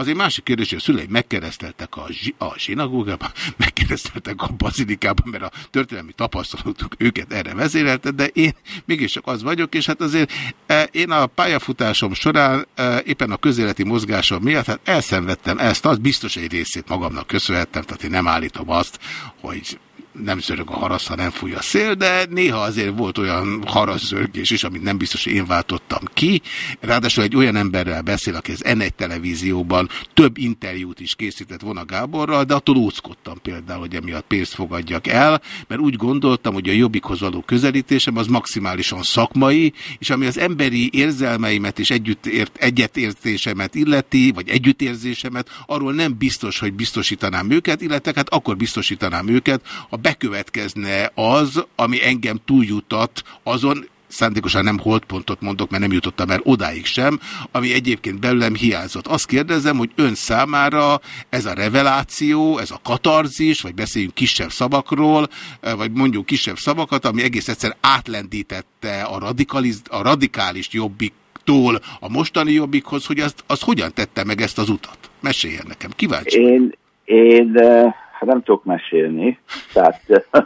Az egy másik kérdés, hogy a szüleim megkereszteltek a, zsi, a zsinagógában, megkereszteltek a bazilikában, mert a történelmi tapasztalatuk őket erre vezérelte, de én mégiscsak az vagyok, és hát azért eh, én a pályafutásom során eh, éppen a közéleti mozgásom miatt hát elszenvedtem ezt, az biztos egy részét magamnak köszönhettem, tehát én nem állítom azt, hogy nem zörög a harasz, ha nem fúj a szél, de néha azért volt olyan haraszörgés is, amit nem biztos, hogy én váltottam ki. Ráadásul egy olyan emberrel beszél, aki az N1 televízióban több interjút is készített volna Gáborral, de attól óckodtam például, hogy emiatt pénzt fogadjak el, mert úgy gondoltam, hogy a jobbikhoz való közelítésem az maximálisan szakmai, és ami az emberi érzelmeimet és együttért, egyetértésemet illeti, vagy együttérzésemet, arról nem biztos, hogy biztosítanám őket, illetve hát akkor biztosítanám őket, ha bekövetkezne az, ami engem túljutat azon, szándékosan nem holdpontot mondok, mert nem jutottam el odáig sem, ami egyébként belőlem hiányzott. Azt kérdezem, hogy ön számára ez a reveláció, ez a katarzis, vagy beszéljünk kisebb szavakról, eh, vagy mondjuk kisebb szavakat, ami egész egyszer átlendítette a, radikaliz, a radikális jobbiktól a mostani jobbikhoz, hogy azt, az hogyan tette meg ezt az utat? Meséljen nekem, kíváncsi. Én, én eh, hát nem tudok mesélni, tehát eh,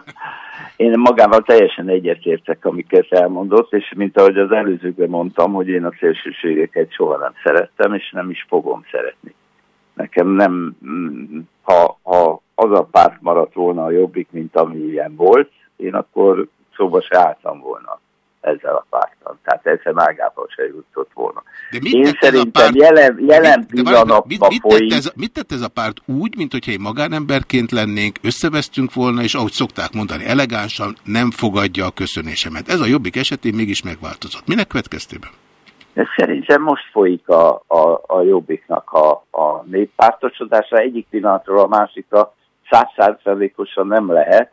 én magával teljesen egyetértek, amiket elmondott, és mint ahogy az előzőkben mondtam, hogy én a szélsőségeket soha nem szerettem, és nem is fogom szeretni. Nekem nem, ha, ha az a párt maradt volna a jobbik, mint ami ilyen volt, én akkor szóba se álltam volna ezzel a párttal. Tehát ezzel mágában se jutott volna. De mit Én szerintem párt- jelen, jelen De pillanatban mit, mit, folyik. tett ez, mit tett ez a párt úgy, mint hogyha egy magánemberként lennénk, összevesztünk volna, és ahogy szokták mondani, elegánsan nem fogadja a köszönésemet. Ez a jobbik esetén mégis megváltozott. Minek következtében? Ez szerintem most folyik a, a, a jobbiknak a, a néppártosodása. Egyik pillanatról a másikra százszázalékosan nem lehet.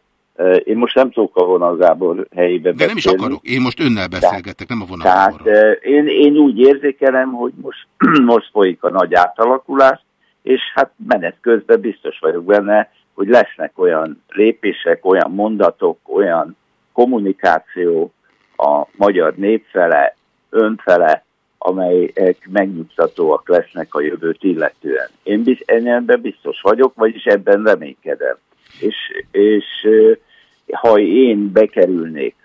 Én most nem tudok a vonal Gábor helyébe De nem is beszélni. akarok. Én most önnel beszélgetek, nem a vonalban. Tehát én, én úgy érzékelem, hogy most, most folyik a nagy átalakulás, és hát menet közben biztos vagyok benne, hogy lesznek olyan lépések, olyan mondatok, olyan kommunikáció a magyar népfele, önfele, amelyek megnyugtatóak lesznek a jövőt illetően. Én, biz, én ebben biztos vagyok, vagyis ebben reménykedem. És, és ö, ha én bekerülnék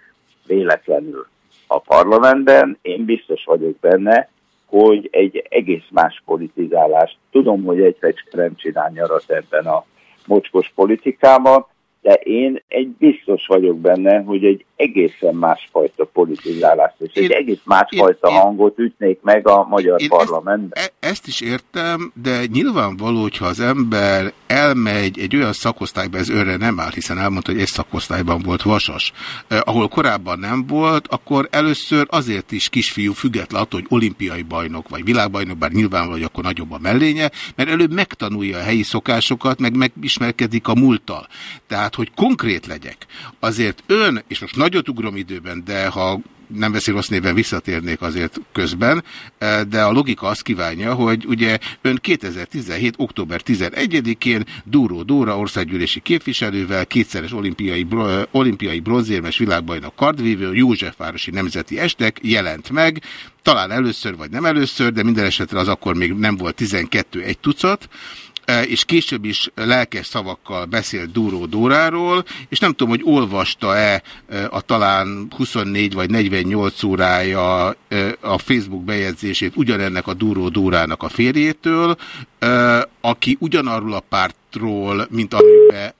véletlenül a parlamentben, én biztos vagyok benne, hogy egy egész más politizálást, tudom, hogy egy fecske nem csinál nyarat ebben a mocskos politikában, de én egy biztos vagyok benne, hogy egy egészen másfajta politizálást és egy egész másfajta hangot ütnék meg a magyar Én parlamentben. Ezt, ezt is értem, de nyilvánvaló, hogyha az ember elmegy egy olyan szakosztályba, ez őre nem áll, hiszen elmondta, hogy egy szakosztályban volt vasas, eh, ahol korábban nem volt, akkor először azért is kisfiú független attól, hogy olimpiai bajnok vagy világbajnok, bár nyilvánvaló, hogy akkor nagyobb a mellénye, mert előbb megtanulja a helyi szokásokat, meg megismerkedik a múlttal. Tehát, hogy konkrét legyek, azért ön, és most nagyot ugrom időben, de ha nem veszi rossz néven visszatérnék azért közben, eh, de a logika azt kívánja, hogy ugye ön 2017. október 11-én Dúró Dóra országgyűlési képviselővel, kétszeres olimpiai, bro- olimpiai bronzérmes világbajnok kardvívő, Józsefvárosi Nemzeti Estek jelent meg, talán először vagy nem először, de minden esetre az akkor még nem volt 12 egy tucat, Eh, és később is lelkes szavakkal beszélt Dúró Dóráról, és nem tudom, hogy olvasta-e eh, a talán 24 vagy 48 órája eh, a Facebook bejegyzését ugyanennek a Dúró Dórának a férjétől, aki ugyanarról a pártról, mint amiben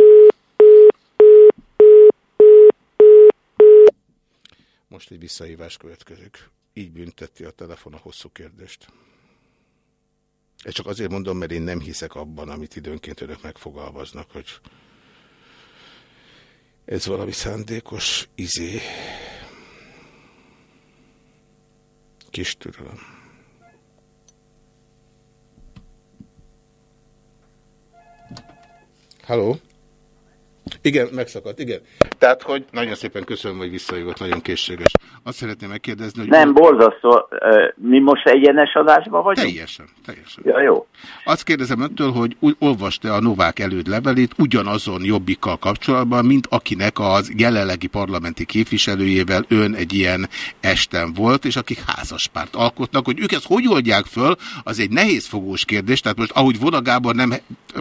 Most egy visszahívás következik. Így bünteti a telefon a hosszú kérdést. Ezt csak azért mondom, mert én nem hiszek abban, amit időnként önök megfogalmaznak, hogy ez valami szándékos izé. Kis türelem. Halló? Igen, megszakadt, igen. Tehát, hogy nagyon szépen köszönöm, hogy visszajövött, nagyon készséges. Azt szeretném megkérdezni, hogy... Nem, borzasztó. Mi most egyenes adásban vagyunk? Teljesen, teljesen. Ja, jó. Azt kérdezem öntől, hogy úgy olvasta a Novák előd levelét ugyanazon jobbikkal kapcsolatban, mint akinek az jelenlegi parlamenti képviselőjével ön egy ilyen esten volt, és akik házaspárt alkotnak, hogy ők ezt hogy oldják föl, az egy nehéz fogós kérdés, tehát most ahogy Vona Gábor, nem,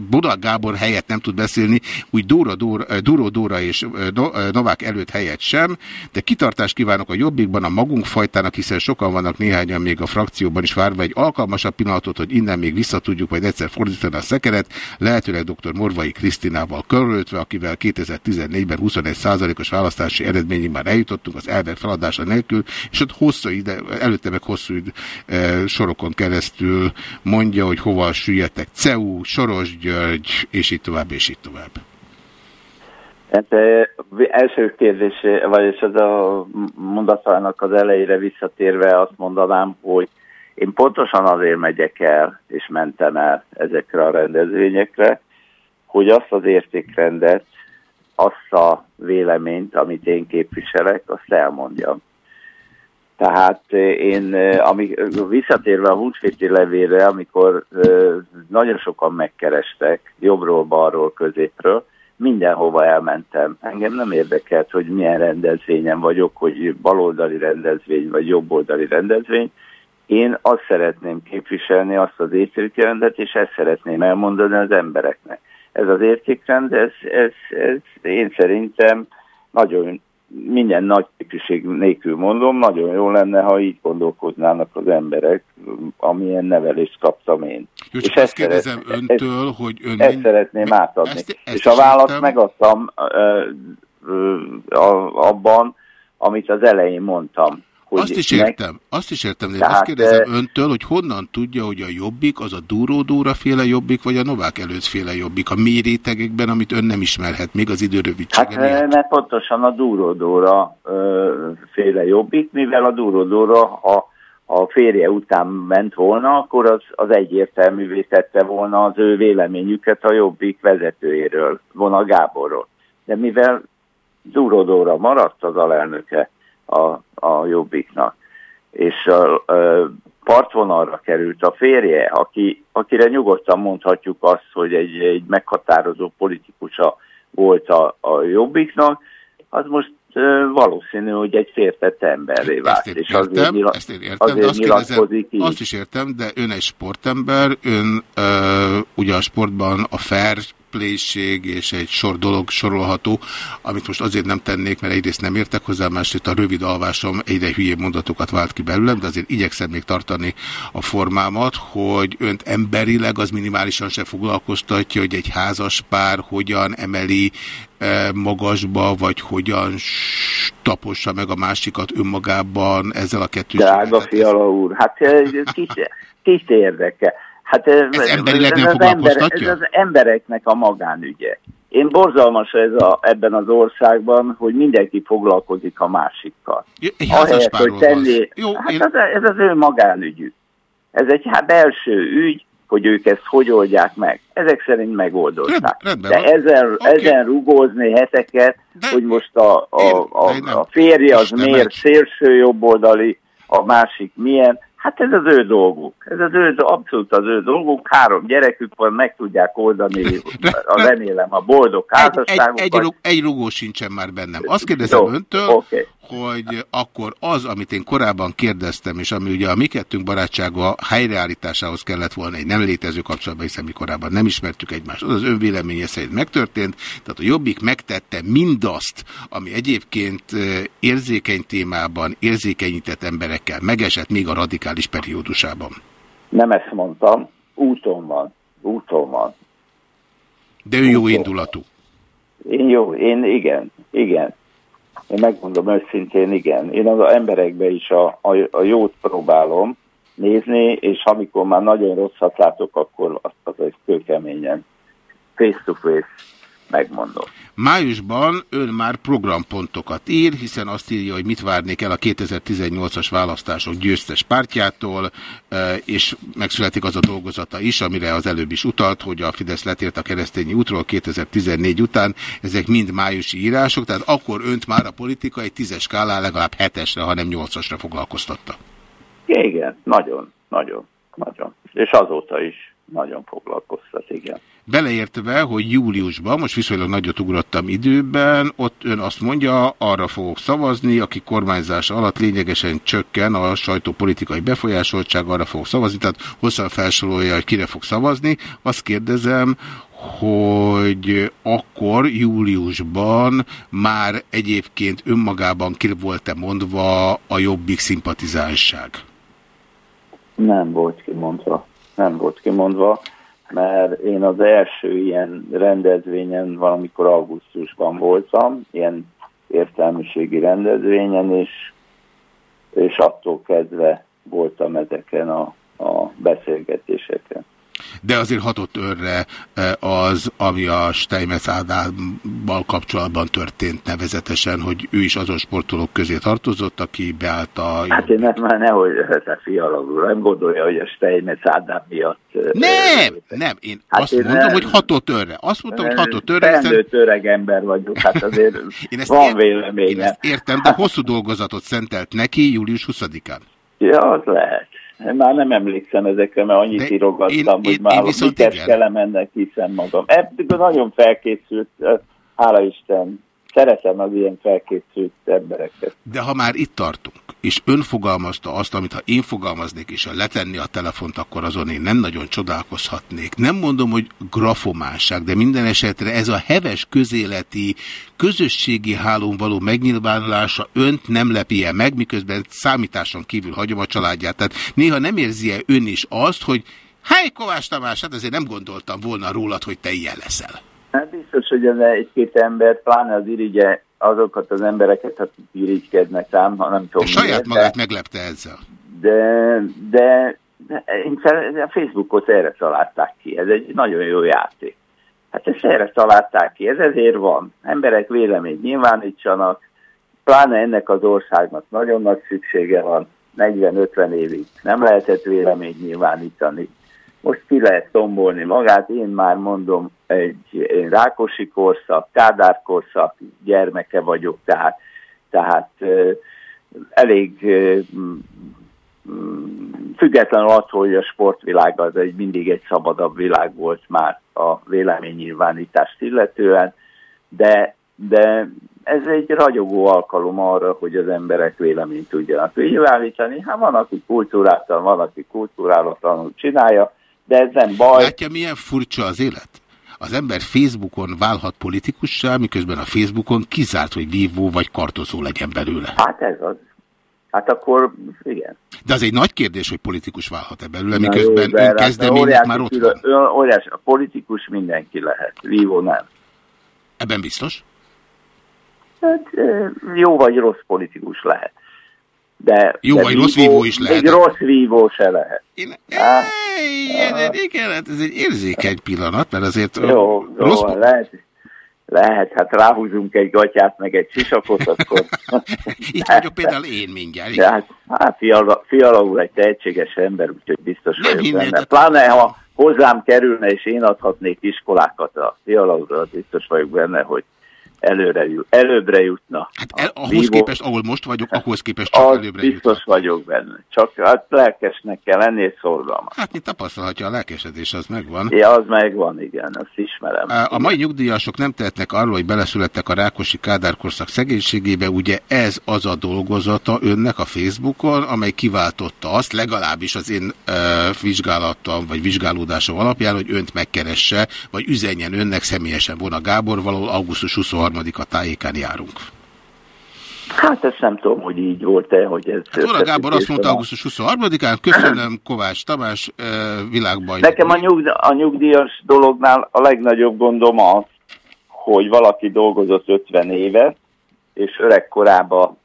Vona Gábor helyett nem tud beszélni, úgy Dóra, Dóra, Dúró Dóra és No- ö, Novák előtt helyett sem, de kitartást kívánok a jobbikban a magunk fajtának, hiszen sokan vannak néhányan még a frakcióban is várva egy alkalmasabb pillanatot, hogy innen még vissza tudjuk majd egyszer fordítani a szekeret, lehetőleg dr. Morvai Krisztinával körültve, akivel 2014-ben 21%-os választási eredményig már eljutottunk az elvek feladása nélkül, és ott hosszú ide, előtte meg hosszú id, e, sorokon keresztül mondja, hogy hova süllyedtek CEU, Soros György, és így tovább, és így tovább. Hát első kérdés, vagyis az a mondatának az elejére visszatérve azt mondanám, hogy én pontosan azért megyek el, és mentem el ezekre a rendezvényekre, hogy azt az értékrendet, azt a véleményt, amit én képviselek, azt elmondjam. Tehát eh, én, ami, visszatérve a húsvéti levélre, amikor nagyon sokan megkerestek, jobbról-balról, középről, mindenhova elmentem. Engem nem érdekelt, hogy milyen rendezvényen vagyok, hogy baloldali rendezvény, vagy jobboldali rendezvény. Én azt szeretném képviselni, azt az értékrendet, és ezt szeretném elmondani az embereknek. Ez az értékrend, ez, ez, ez én szerintem nagyon minden nagy képviség nélkül mondom, nagyon jó lenne, ha így gondolkoznának az emberek, amilyen nevelést kaptam én. Jó, csak azt kérdezem öntől, hogy ön... Ezt szeretném átadni. Ezt- ezt És a választ értem. megadtam ö, ö, abban, amit az elején mondtam. Hogy Azt is értem, azt is értem, de Tehát, azt kérdezem öntől, hogy honnan tudja, hogy a jobbik az a Dúró Dóra féle jobbik, vagy a Novák előtt féle jobbik, a mély rétegekben, amit ön nem ismerhet, még az idő rövidsége Hát miatt. mert pontosan a Dúródóra féle jobbik, mivel a Dúródóra, ha a férje után ment volna, akkor az, az egyértelművé tette volna az ő véleményüket a jobbik vezetőjéről, Vona Gáborról. De mivel Dúródóra maradt az alelnöke a, a jobbiknak, és a, a partvonalra került a férje, aki, akire nyugodtan mondhatjuk azt, hogy egy, egy meghatározó politikusa volt a, a jobbiknak, az most valószínű, hogy egy fértett emberré vált. Ezt én és azért, értem, nyila- ezt én értem, de azért azt kérdezem, nyilatkozik azt is értem, de ön egy sportember, ön ö, ugye a sportban a fair playség és egy sor dolog sorolható, amit most azért nem tennék, mert egyrészt nem értek hozzá, másrészt a rövid alvásom egyre hülyébb mondatokat vált ki belőlem, de azért igyekszem még tartani a formámat, hogy önt emberileg az minimálisan se foglalkoztatja, hogy egy házas pár hogyan emeli magasba, vagy hogyan tapossa meg a másikat önmagában ezzel a kettőséggel. Drága fiala úr, hát ez kis, kis érdekel. Hát ez, emberileg nem az foglalkoztatja? ez az embereknek a magánügye. Én borzalmas ez a, ebben az országban, hogy mindenki foglalkozik a másikkal. Egy Ahelyett, hogy tenni. Jó, hát én- az, ez az ő magánügyük. Ez egy hát belső ügy, hogy ők ezt hogy oldják meg. Ezek szerint megoldották. rendben De ezen, Oké. ezen rugózni heteket, hogy most a, a, a, a férje az miért szélső jobboldali, a másik milyen, hát ez az ő dolguk. Ez az ő, abszolút az ő dolguk. Három gyerekük van, meg tudják oldani, a remélem, a boldog egy, egy, házasságukat. egy, rug- egy rugó sincsen már bennem. Azt kérdezem Jó, öntől, oké. Hogy akkor az, amit én korábban kérdeztem, és ami ugye a mi kettőnk barátsága helyreállításához kellett volna egy nem létező kapcsolatban, hiszen mi korábban nem ismertük egymást, az az ön véleménye szerint megtörtént, tehát a Jobbik megtette mindazt, ami egyébként érzékeny témában érzékenyített emberekkel megesett még a radikális periódusában. Nem ezt mondtam, úton van, úton van. De ő jó indulatú. Én jó, én igen, igen. Én megmondom őszintén, igen. Én az emberekbe is a, a, a jót próbálom nézni, és amikor már nagyon rosszat látok, akkor azt az egy kőkeményen face to face megmondom. Májusban ön már programpontokat ír, hiszen azt írja, hogy mit várnék el a 2018-as választások győztes pártjától, eh, és megszületik az a dolgozata is, amire az előbb is utalt, hogy a Fidesz letért a keresztényi útról 2014 után. Ezek mind májusi írások, tehát akkor önt már a politika egy tízes skálán legalább hetesre, hanem nyolcasra foglalkoztatta. Igen, nagyon, nagyon, nagyon. És azóta is nagyon foglalkoztat, igen. Beleértve, hogy júliusban, most viszonylag nagyot ugrottam időben, ott ön azt mondja, arra fogok szavazni, aki kormányzás alatt lényegesen csökken a sajtó politikai befolyásoltság, arra fogok szavazni, tehát hosszan felsorolja, hogy kire fog szavazni. Azt kérdezem, hogy akkor júliusban már egyébként önmagában ki volt-e mondva a jobbik szimpatizánság? Nem volt kimondva. Nem volt kimondva, mert én az első ilyen rendezvényen valamikor augusztusban voltam, ilyen értelmiségi rendezvényen, és, és attól kezdve voltam ezeken a, a beszélgetéseken. De azért hatott őrre eh, az, ami a Steinmetz Ádámmal kapcsolatban történt nevezetesen, hogy ő is azon sportolók közé tartozott, aki beállt a... Hát én nem, már nehogy, te fiala úr, nem gondolja, hogy a Steinmetz Ádám miatt... ö, Nem, nem, én Hát azt én mondom, nem- hogy hatott örre. Azt mondtam, hogy hatott örre, hiszen öreg ember vagyok, hát azért én ezt, van ér- én véleményem. ezt értem, de hosszú dolgozatot szentelt neki július 20-án. Ja, az lehet. Már nem emlékszem ezekre, mert annyit De írogattam, én- hogy én- már én Mikes igen. Kelemennek hiszem magam. Ebből nagyon felkészült, hála Isten, szeretem az ilyen felkészült embereket. De ha már itt tartunk, és ön fogalmazta azt, amit ha én fogalmaznék, és ha letenni a telefont, akkor azon én nem nagyon csodálkozhatnék. Nem mondom, hogy grafománság, de minden esetre ez a heves közéleti, közösségi hálón való megnyilvánulása önt nem lepi -e meg, miközben számításon kívül hagyom a családját. Tehát néha nem érzi -e ön is azt, hogy Hely Kovács Tamás, hát azért nem gondoltam volna rólad, hogy te ilyen leszel. Hát biztos, hogy ez egy-két ember, pláne az irigye, azokat az embereket, akik irigykednek rám, ha nem De tudom saját miért, magát meglepte ezzel. de, de, de a Facebookot erre találták ki, ez egy nagyon jó játék. Hát ezt erre találták ki, ez ezért van. Emberek véleményt nyilvánítsanak, pláne ennek az országnak nagyon nagy szüksége van, 40-50 évig nem lehetett véleményt nyilvánítani. Most ki lehet tombolni magát, én már mondom, egy én Rákosi korszak, Kádár korszak gyermeke vagyok, tehát, tehát elég ö, m- m- függetlenül attól, hogy a sportvilág az egy mindig egy szabadabb világ volt már a véleménynyilvánítást illetően, de, de ez egy ragyogó alkalom arra, hogy az emberek véleményt tudjanak nyilvánítani. Hát van, aki kultúráltan, van, aki kultúrálatlanul csinálja, de ez nem baj. Látja, milyen furcsa az élet? Az ember Facebookon válhat politikussá, miközben a Facebookon kizárt, hogy vívó vagy kartozó legyen belőle. Hát ez az. Hát akkor igen. De az egy nagy kérdés, hogy politikus válhat-e belőle, Na miközben jó, de ön hát már ott külön- van. Óriási, a politikus mindenki lehet, vívó nem. Ebben biztos? Hát, jó vagy rossz politikus lehet. De, Jó de vagy rossz vívó is lehet. Egy rossz vívó se lehet. Én, Á, igen, igen, hát ez egy érzékeny pillanat, mert azért jó, jó, rossz, lehet, lehet, hát ráhúzunk egy gatyát, meg egy sisakot, akkor... itt vagyok például én mindjárt. De igen. hát, hát fiala, fiala úr egy tehetséges ember, úgyhogy biztos Nem vagyok benne. tehát- Pláne, ha hozzám kerülne, és én adhatnék iskolákat a fiala úrral, biztos vagyok benne, hogy előre előbbre jutna. Hát el, ahhoz vívó- képest, ahol most vagyok, ahhoz képest csak előbbre biztos jutott. vagyok benne. Csak hát lelkesnek kell lenni, és szorgalmas. Hát, mint tapasztalhatja, a lelkesedés az megvan. Ja, az megvan, igen, azt ismerem. A mai nyugdíjasok nem tehetnek arról, hogy beleszülettek a Rákosi Kádár korszak szegénységébe, ugye ez az a dolgozata önnek a Facebookon, amely kiváltotta azt, legalábbis az én uh, vizsgálatom, vagy vizsgálódásom alapján, hogy önt megkeresse, vagy üzenjen önnek személyesen volna Gábor, valahol augusztus 23-a tájékán járunk. Hát ezt nem tudom, hogy így volt-e, hogy ez... Hát Vona Gábor azt mondta augusztus 23-án, köszönöm Kovács Tamás világbajnok. Nekem a, nyugd, a nyugdíjas dolognál a legnagyobb gondom az, hogy valaki dolgozott 50 éve, és öregkorában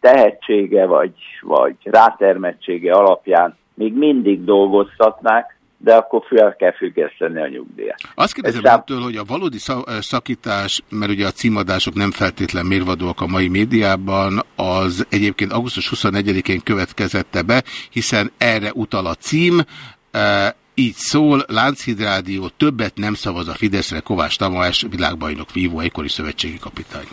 tehetsége vagy, vagy rátermettsége alapján még mindig dolgoztatnák, de akkor fel kell függeszteni a nyugdíjat. Azt kérdezem Ez öntől, hogy a valódi sza- szakítás, mert ugye a címadások nem feltétlen mérvadóak a mai médiában, az egyébként augusztus 24-én következette be, hiszen erre utal a cím, így szól, Lánchíd Rádió többet nem szavaz a Fideszre, Kovács Tamás, világbajnok vívó, egykori szövetségi kapitány.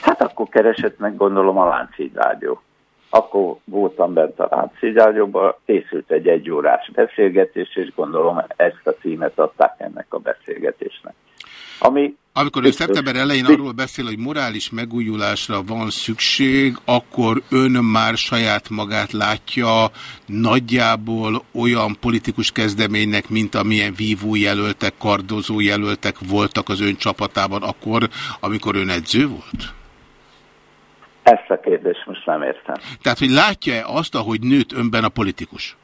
Hát akkor keresett meg gondolom a Lánchíd Rádió. Akkor voltam bent a Rádióban, készült egy egyórás beszélgetés, és gondolom ezt a címet adták ennek a beszélgetésnek. Ami Amikor ő szeptember elején arról beszél, hogy morális megújulásra van szükség, akkor ön már saját magát látja nagyjából olyan politikus kezdeménynek, mint amilyen vívó jelöltek, kardozó jelöltek voltak az ön csapatában akkor, amikor ön edző volt? Ezt a kérdést most nem értem. Tehát, hogy látja-e azt, ahogy nőtt önben a politikus?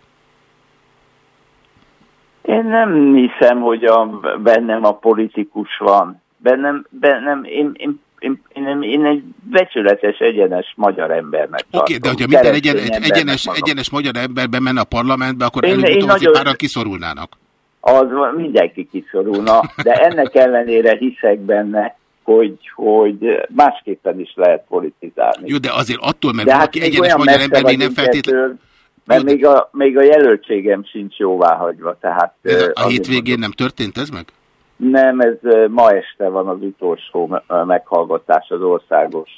Én nem hiszem, hogy a, bennem a politikus van. Bennem, bennem én, én, én, én, én egy becsületes, egyenes magyar embernek Oké, okay, de hogyha minden egyen, egy, egyenes, egyenes magyar ember bemenne a parlamentbe, akkor előbb-utóbb nagyon- páran kiszorulnának. az mindenki kiszorulna, de ennek ellenére hiszek benne, hogy, hogy másképpen is lehet politizálni. Jó, de azért attól, mert De valaki még egyenes magyar ember még nem feltétlenül... Mert még a, még a jelöltségem sincs jóvá hagyva, tehát... De a azért hétvégén nem történt ez meg? Nem, ez ma este van az utolsó meghallgatás az országos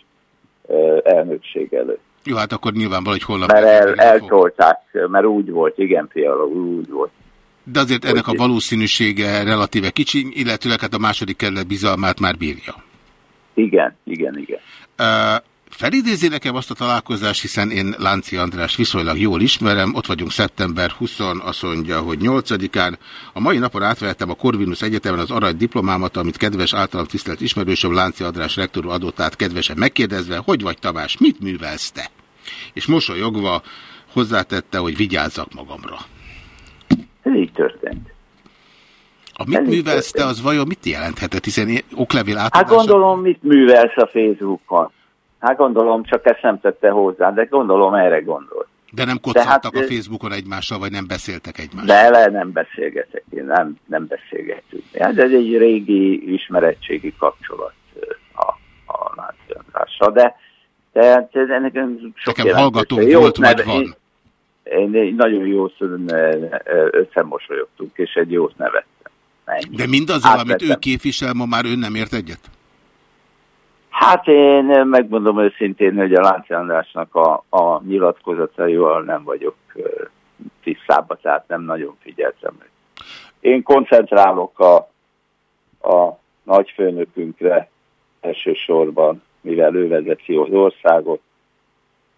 elnökség előtt. Jó, hát akkor nyilvánvaló, hogy holnap... Mert el, eltolták, mert úgy volt, igen, fiala, úgy volt. De azért ennek a valószínűsége relatíve kicsi, illetőleg hát a második kerület bizalmát már bírja. Igen, igen, igen. Uh, felidézi nekem azt a találkozást, hiszen én Lánci András viszonylag jól ismerem, ott vagyunk szeptember 20 azt mondja, hogy 8-án. A mai napon átvettem a Corvinus Egyetemen az arany diplomámat, amit kedves általam tisztelt ismerősöm Lánci András rektor adott át kedvesen megkérdezve, hogy vagy Tamás, mit művelsz te? És mosolyogva hozzátette, hogy vigyázzak magamra. Ez így történt. A mit Ez így művelsz te, az vajon mit jelenthetett, hiszen én oklevél Hát átadása... gondolom, mit művelsz a Facebookon? Hát gondolom, csak ezt nem tette hozzá, de gondolom erre gondol. De nem De hát, koccantak a ö- Facebookon egymással, vagy nem beszéltek egymással? De le nem beszélgetek, én nem, nem beszélgetünk. Hát ez egy régi ismerettségi kapcsolat a, a nációzással, de, de hát ez ennek sok Nekem hallgató Jót volt, vagy neve- van. Én, én, nagyon jó összemosolyogtunk, és egy jót nevettem. De mindazzal, amit ő Átvettem. képvisel, ma már ön nem ért egyet? Hát én megmondom őszintén, hogy a Lánci Andrásnak a, a nyilatkozataival nem vagyok tisztában, tehát nem nagyon figyeltem. Én koncentrálok a, a nagyfőnökünkre elsősorban, mivel ő vezeti az országot.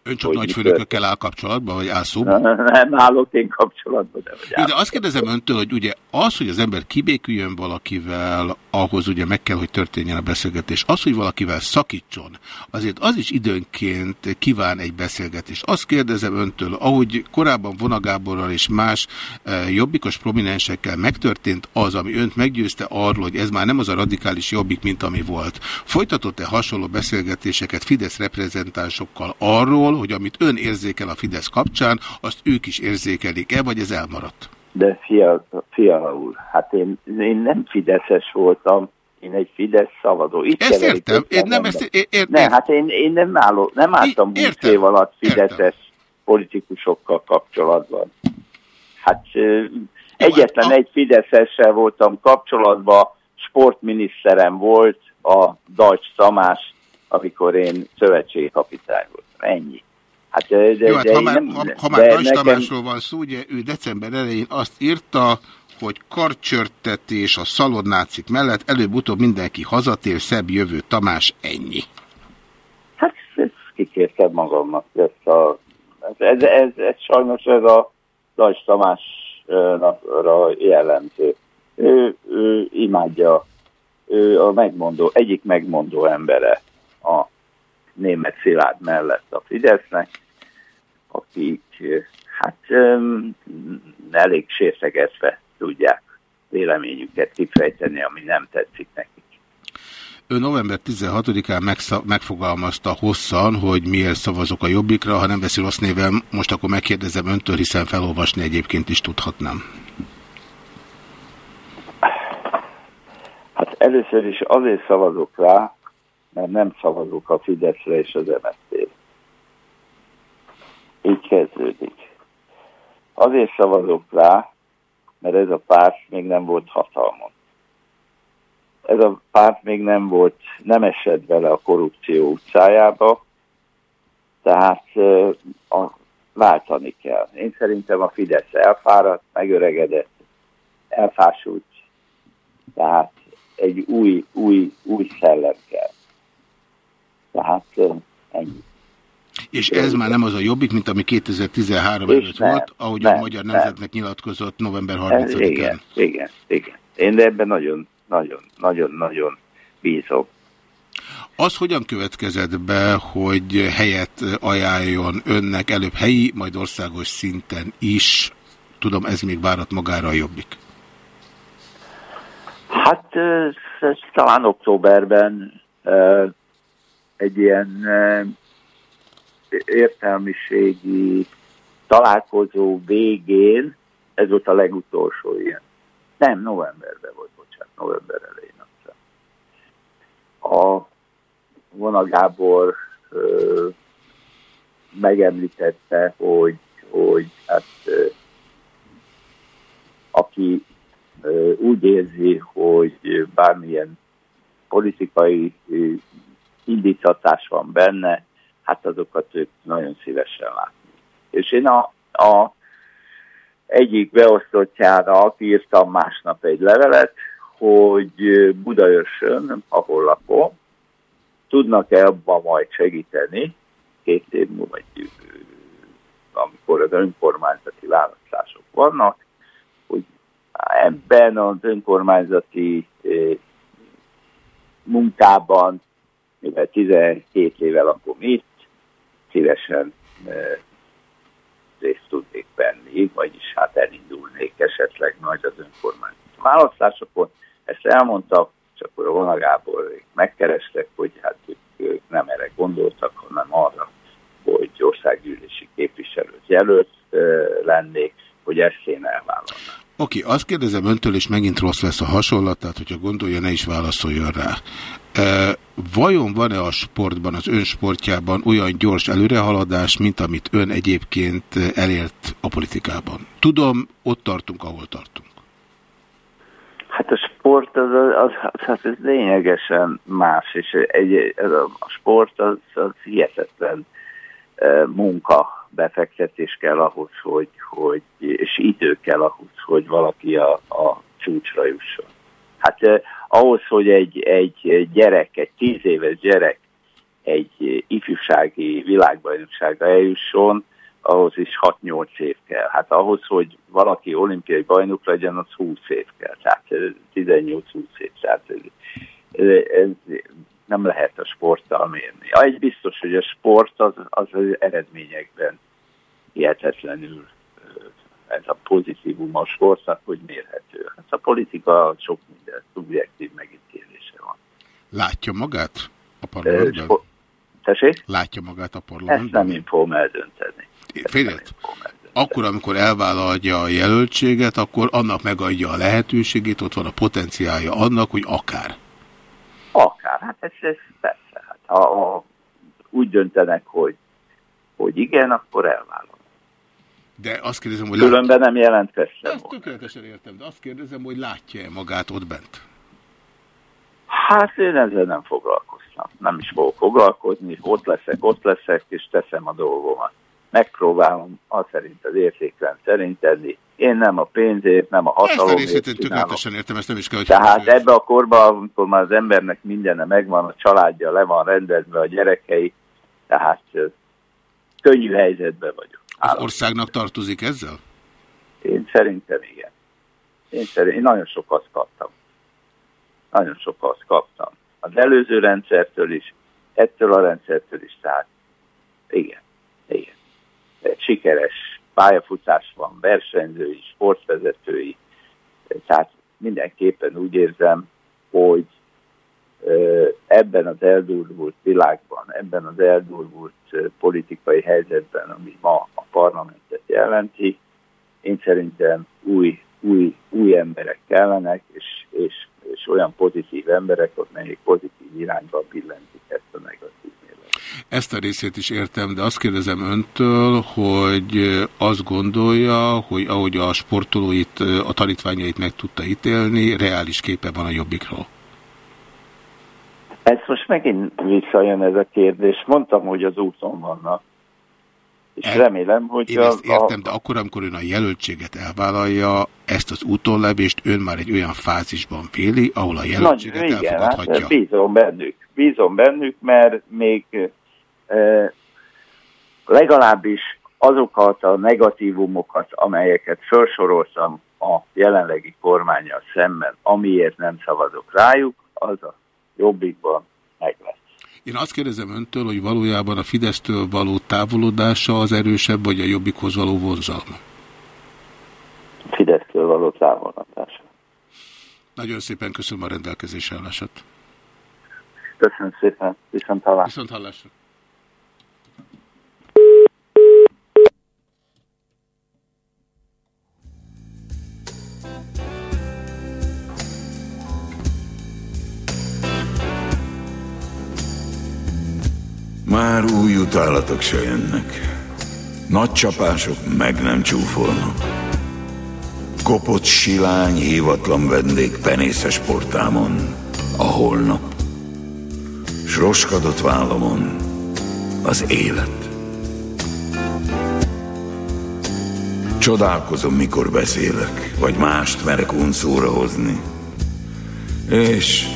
Ön csak nagyfőnökökkel áll kapcsolatban, vagy áll szóba? Nem állok én kapcsolatban, de Jó, de azt kérdezem öntől, hogy ugye az, hogy az ember kibéküljön valakivel, ahhoz ugye meg kell, hogy történjen a beszélgetés. Az, hogy valakivel szakítson, azért az is időnként kíván egy beszélgetést. Azt kérdezem öntől, ahogy korábban Vonagáborral és más e, jobbikos prominensekkel megtörtént az, ami önt meggyőzte arról, hogy ez már nem az a radikális jobbik, mint ami volt. Folytatott-e hasonló beszélgetéseket Fidesz reprezentánsokkal arról, hogy amit ön érzékel a Fidesz kapcsán, azt ők is érzékelik-e, vagy ez elmaradt? De fia, fia úr, hát én, én nem Fideszes voltam, én egy Fidesz szavazó. Itt Ezt értem, én nem a ezt- Ne, én- hát én, én nem, állok, nem álltam 20 értem, év alatt értem. Fideszes politikusokkal kapcsolatban. Hát ö, egyetlen egy Fideszessel voltam kapcsolatban, sportminiszterem volt a Dajcs Tamás, amikor én szövetségkapitány voltam. Ennyi. Hát, de, de, Jó, hát de ha már, nem, ha, ha már Nagy nekem- Tamásról van szó, ugye ő december elején azt írta, hogy karcsörtetés a szalonnácik mellett előbb-utóbb mindenki hazatér, szebb jövő Tamás, ennyi. Hát ezt kikértem magamnak. Ezt a, ez, ez, ez, sajnos ez a Dajs Tamásra jellemző. Ő, ő imádja, ő a megmondó, egyik megmondó embere német Szilárd mellett a Fidesznek, akik hát öm, elég sértegetve tudják véleményüket kifejteni, ami nem tetszik nekik. Ő november 16-án megsza- megfogalmazta hosszan, hogy miért szavazok a Jobbikra, ha nem veszi rossz névem, most akkor megkérdezem öntől, hiszen felolvasni egyébként is tudhatnám. Hát először is azért szavazok rá, mert nem szavazok a Fideszre és az MSZP-re. Így kezdődik. Azért szavazok rá, mert ez a párt még nem volt hatalmon. Ez a párt még nem volt, nem esett bele a korrupció utcájába, tehát a, váltani kell. Én szerintem a Fidesz elfáradt, megöregedett, elfásult, tehát egy új, új, új szellem kell. Tehát ennyi. És ez már nem az a Jobbik, mint ami 2013 És előtt nem, volt, ahogy nem, a Magyar nem. Nemzetnek nyilatkozott november Ez, 30-án. igen, igen, igen. Én ebben nagyon, nagyon, nagyon, nagyon bízom. Az hogyan következett be, hogy helyet ajánljon önnek előbb helyi, majd országos szinten is? Tudom, ez még várat magára a Jobbik. Hát ö, ez talán októberben egy ilyen értelmiségi találkozó végén, ez volt a legutolsó ilyen Nem, novemberben volt, bocsánat, november elején. aztán. A Vona Gábor ö, megemlítette, hogy, hogy hát ö, aki ö, úgy érzi, hogy bármilyen politikai ö, indítatás van benne, hát azokat ők nagyon szívesen látni. És én a, a egyik beosztottjának írtam másnap egy levelet, hogy Budaörsön, ahol lakom, tudnak-e abban majd segíteni, két év múlva, vagy amikor az önkormányzati választások vannak, hogy ebben az önkormányzati munkában, mivel 12 éve lakom itt, szívesen részt tudnék venni, vagyis hát elindulnék esetleg majd az önkormányzati választásokon. Ezt elmondtak, és akkor a vonagából megkerestek, hogy hát ők, nem erre gondoltak, hanem arra, hogy országgyűlési képviselőt jelölt lennék, hogy ezt én elvállalnám. Oké, azt kérdezem öntől, és megint rossz lesz a hasonlat, tehát hogyha gondolja, ne is válaszoljon rá. E, vajon van-e a sportban, az ön sportjában olyan gyors előrehaladás, mint amit ön egyébként elért a politikában? Tudom, ott tartunk, ahol tartunk. Hát a sport az, az, az, az, az lényegesen más, és egy, a, sport az, az hihetetlen munka befektetés kell ahhoz, hogy, hogy, és idő kell ahhoz, hogy valaki a, a csúcsra jusson. Hát eh, ahhoz, hogy egy, egy gyerek, egy tíz éves gyerek egy ifjúsági világbajnokságra eljusson, ahhoz is 6-8 év kell. Hát ahhoz, hogy valaki olimpiai bajnok legyen, az 20 év kell. Tehát 18-20 év. Tehát ez, ez, ez nem lehet a sporttal mérni. Egy biztos, hogy a sport az, az, az eredményekben hihetetlenül ez a pozitívum a sportnak, hogy mérhető. Hát a politika sok minden szubjektív megítélése van. Látja magát a parlamentben? Sport... Tessék? Látja magát a Ezt parlamentben? nem én fogom eldönteni. Félét? Akkor, amikor elvállalja a jelöltséget, akkor annak megadja a lehetőségét, ott van a potenciálja annak, hogy akár. Akár, hát ez, ez persze. Hát, ha, ha úgy döntenek, hogy, hogy igen, akkor elvállalom. De azt kérdezem, hogy látja... Különben nem jelentkeztem. Ezt tökéletesen értem, de azt kérdezem, hogy látja-e magát ott bent? Hát én ezzel nem foglalkoztam. Nem is fogok foglalkozni, ott leszek, ott leszek, és teszem a dolgomat. Megpróbálom az szerint az értékrend szerint tenni. Én nem a pénzért, nem a Ezt a hatalomért részét én csinálom. tökéletesen értem, ezt nem is kell, hogy Tehát ebbe a korban, amikor már az embernek mindene megvan, a családja le van rendezve, a gyerekei, tehát könnyű helyzetben vagyok. Az országnak tartozik ezzel? Én szerintem igen. Én, szerint, én nagyon sokat kaptam. Nagyon sokat kaptam. Az előző rendszertől is, ettől a rendszertől is, tehát igen, igen. Egy sikeres pályafutás van, versenyzői, sportvezetői, tehát mindenképpen úgy érzem, hogy ebben az eldurvult világban, ebben az eldurvult politikai helyzetben, ami ma a parlamentet jelenti, én szerintem új, új, új emberek kellenek, és, és, és olyan pozitív emberek, amelyek pozitív irányba billentik ezt a negatív. Ezt a részét is értem, de azt kérdezem öntől, hogy azt gondolja, hogy ahogy a sportolóit, a tanítványait meg tudta ítélni, reális képe van a jobbikról. Ez most megint visszajön ez a kérdés. Mondtam, hogy az úton vannak. És El- remélem, hogy Én a, ezt értem, de akkor, amikor ön a jelöltséget elvállalja, ezt az útonlebést ön már egy olyan fázisban véli, ahol a Nagy, jelöltséget igen, hát elfogadhatja. bízom bennük. Bízom bennük, mert még e, legalábbis azokat a negatívumokat, amelyeket felsoroltam a jelenlegi kormányjal szemben, amiért nem szavazok rájuk, az a jobbikban meg lesz. Én azt kérdezem öntől, hogy valójában a Fidesztől való távolodása az erősebb, vagy a jobbikhoz való vonzalma? Fidesztől való támogatás. Nagyon szépen köszönöm a rendelkezésre állását. Köszönöm szépen, viszont talán. Viszont hallásra. Már új utálatok se jönnek. Nagy csapások meg nem csúfolnak. Kopott silány, hívatlan vendég penészes portámon, a holnap. S roskadott vállamon az élet. Csodálkozom, mikor beszélek, vagy mást merek unszóra hozni. És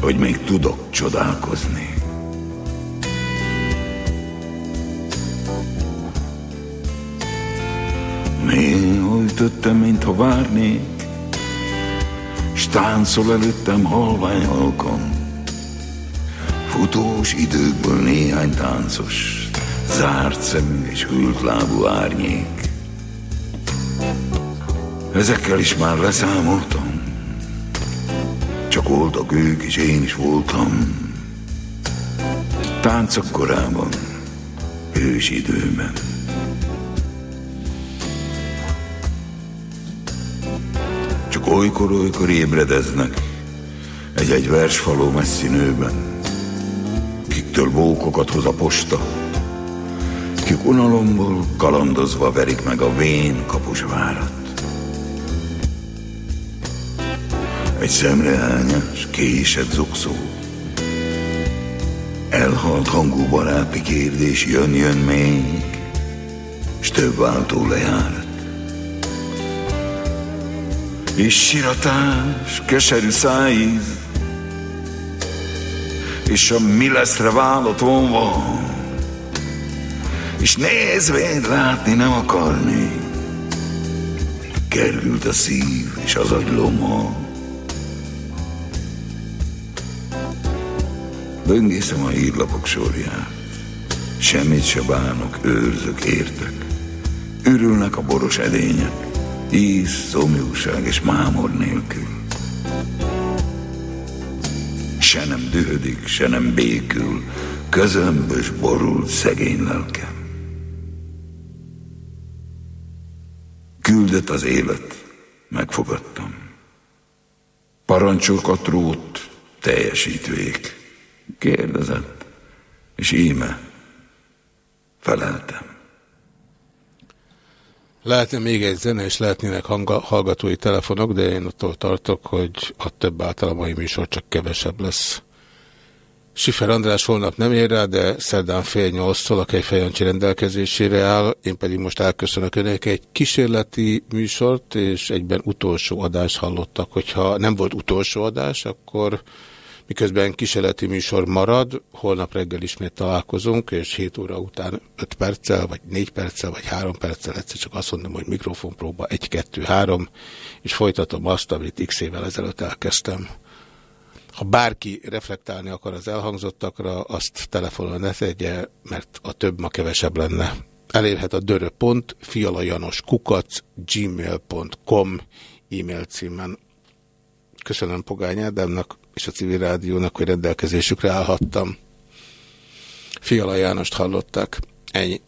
hogy még tudok csodálkozni. Még öltöttem, mintha várnék, s táncol előttem halvány halkan. Futós időkből néhány táncos, zárt szemű és hűlt lábú árnyék. Ezekkel is már leszámoltam, csak voltak ők, és én is voltam. Táncok korában, hős időben. Olykor-olykor ébredeznek egy-egy versfaló messzi nőben, kiktől bókokat hoz a posta, kik unalomból kalandozva verik meg a vén kapusvárat. Egy szemrehányás, késett zokszó, elhalt hangú baráti kérdés jön-jön még, s több váltó lejárat. És siratás, keserű szájíz, és a mi leszre vállott vonva, és nézvén látni nem akarni. Került a szív, és az agyloma. Böngészem a hírlapok sorját, semmit se bánok, őrzök, értek. Ürülnek a boros edények, íz, szomjúság és mámor nélkül. Se nem dühödik, se nem békül, közömbös, borult, szegény lelkem. Küldött az élet, megfogadtam. Parancsokat rót, teljesítvék. Kérdezett, és íme feleltem. Lehetne még egy zene, és lehetnének hanga, hallgatói telefonok, de én attól tartok, hogy a több általában mai műsor csak kevesebb lesz. Sifer András holnap nem ér rá, de szerdán fél nyolctól a Kejfejancsi rendelkezésére áll, én pedig most elköszönök önök egy kísérleti műsort, és egyben utolsó adást hallottak. Hogyha nem volt utolsó adás, akkor miközben kísérleti műsor marad, holnap reggel ismét találkozunk, és 7 óra után 5 perccel, vagy 4 perccel, vagy 3 perccel egyszer csak azt mondom, hogy mikrofonpróba 1, 2, 3, és folytatom azt, amit x évvel ezelőtt elkezdtem. Ha bárki reflektálni akar az elhangzottakra, azt telefonon ne tegye, mert a több ma kevesebb lenne. Elérhet a dörö.pont, fialajanos kukac, gmail.com e-mail címen. Köszönöm Pogány Ádámnak és a civil rádiónak, hogy rendelkezésükre állhattam. Fiala Jánost hallották. Ennyi.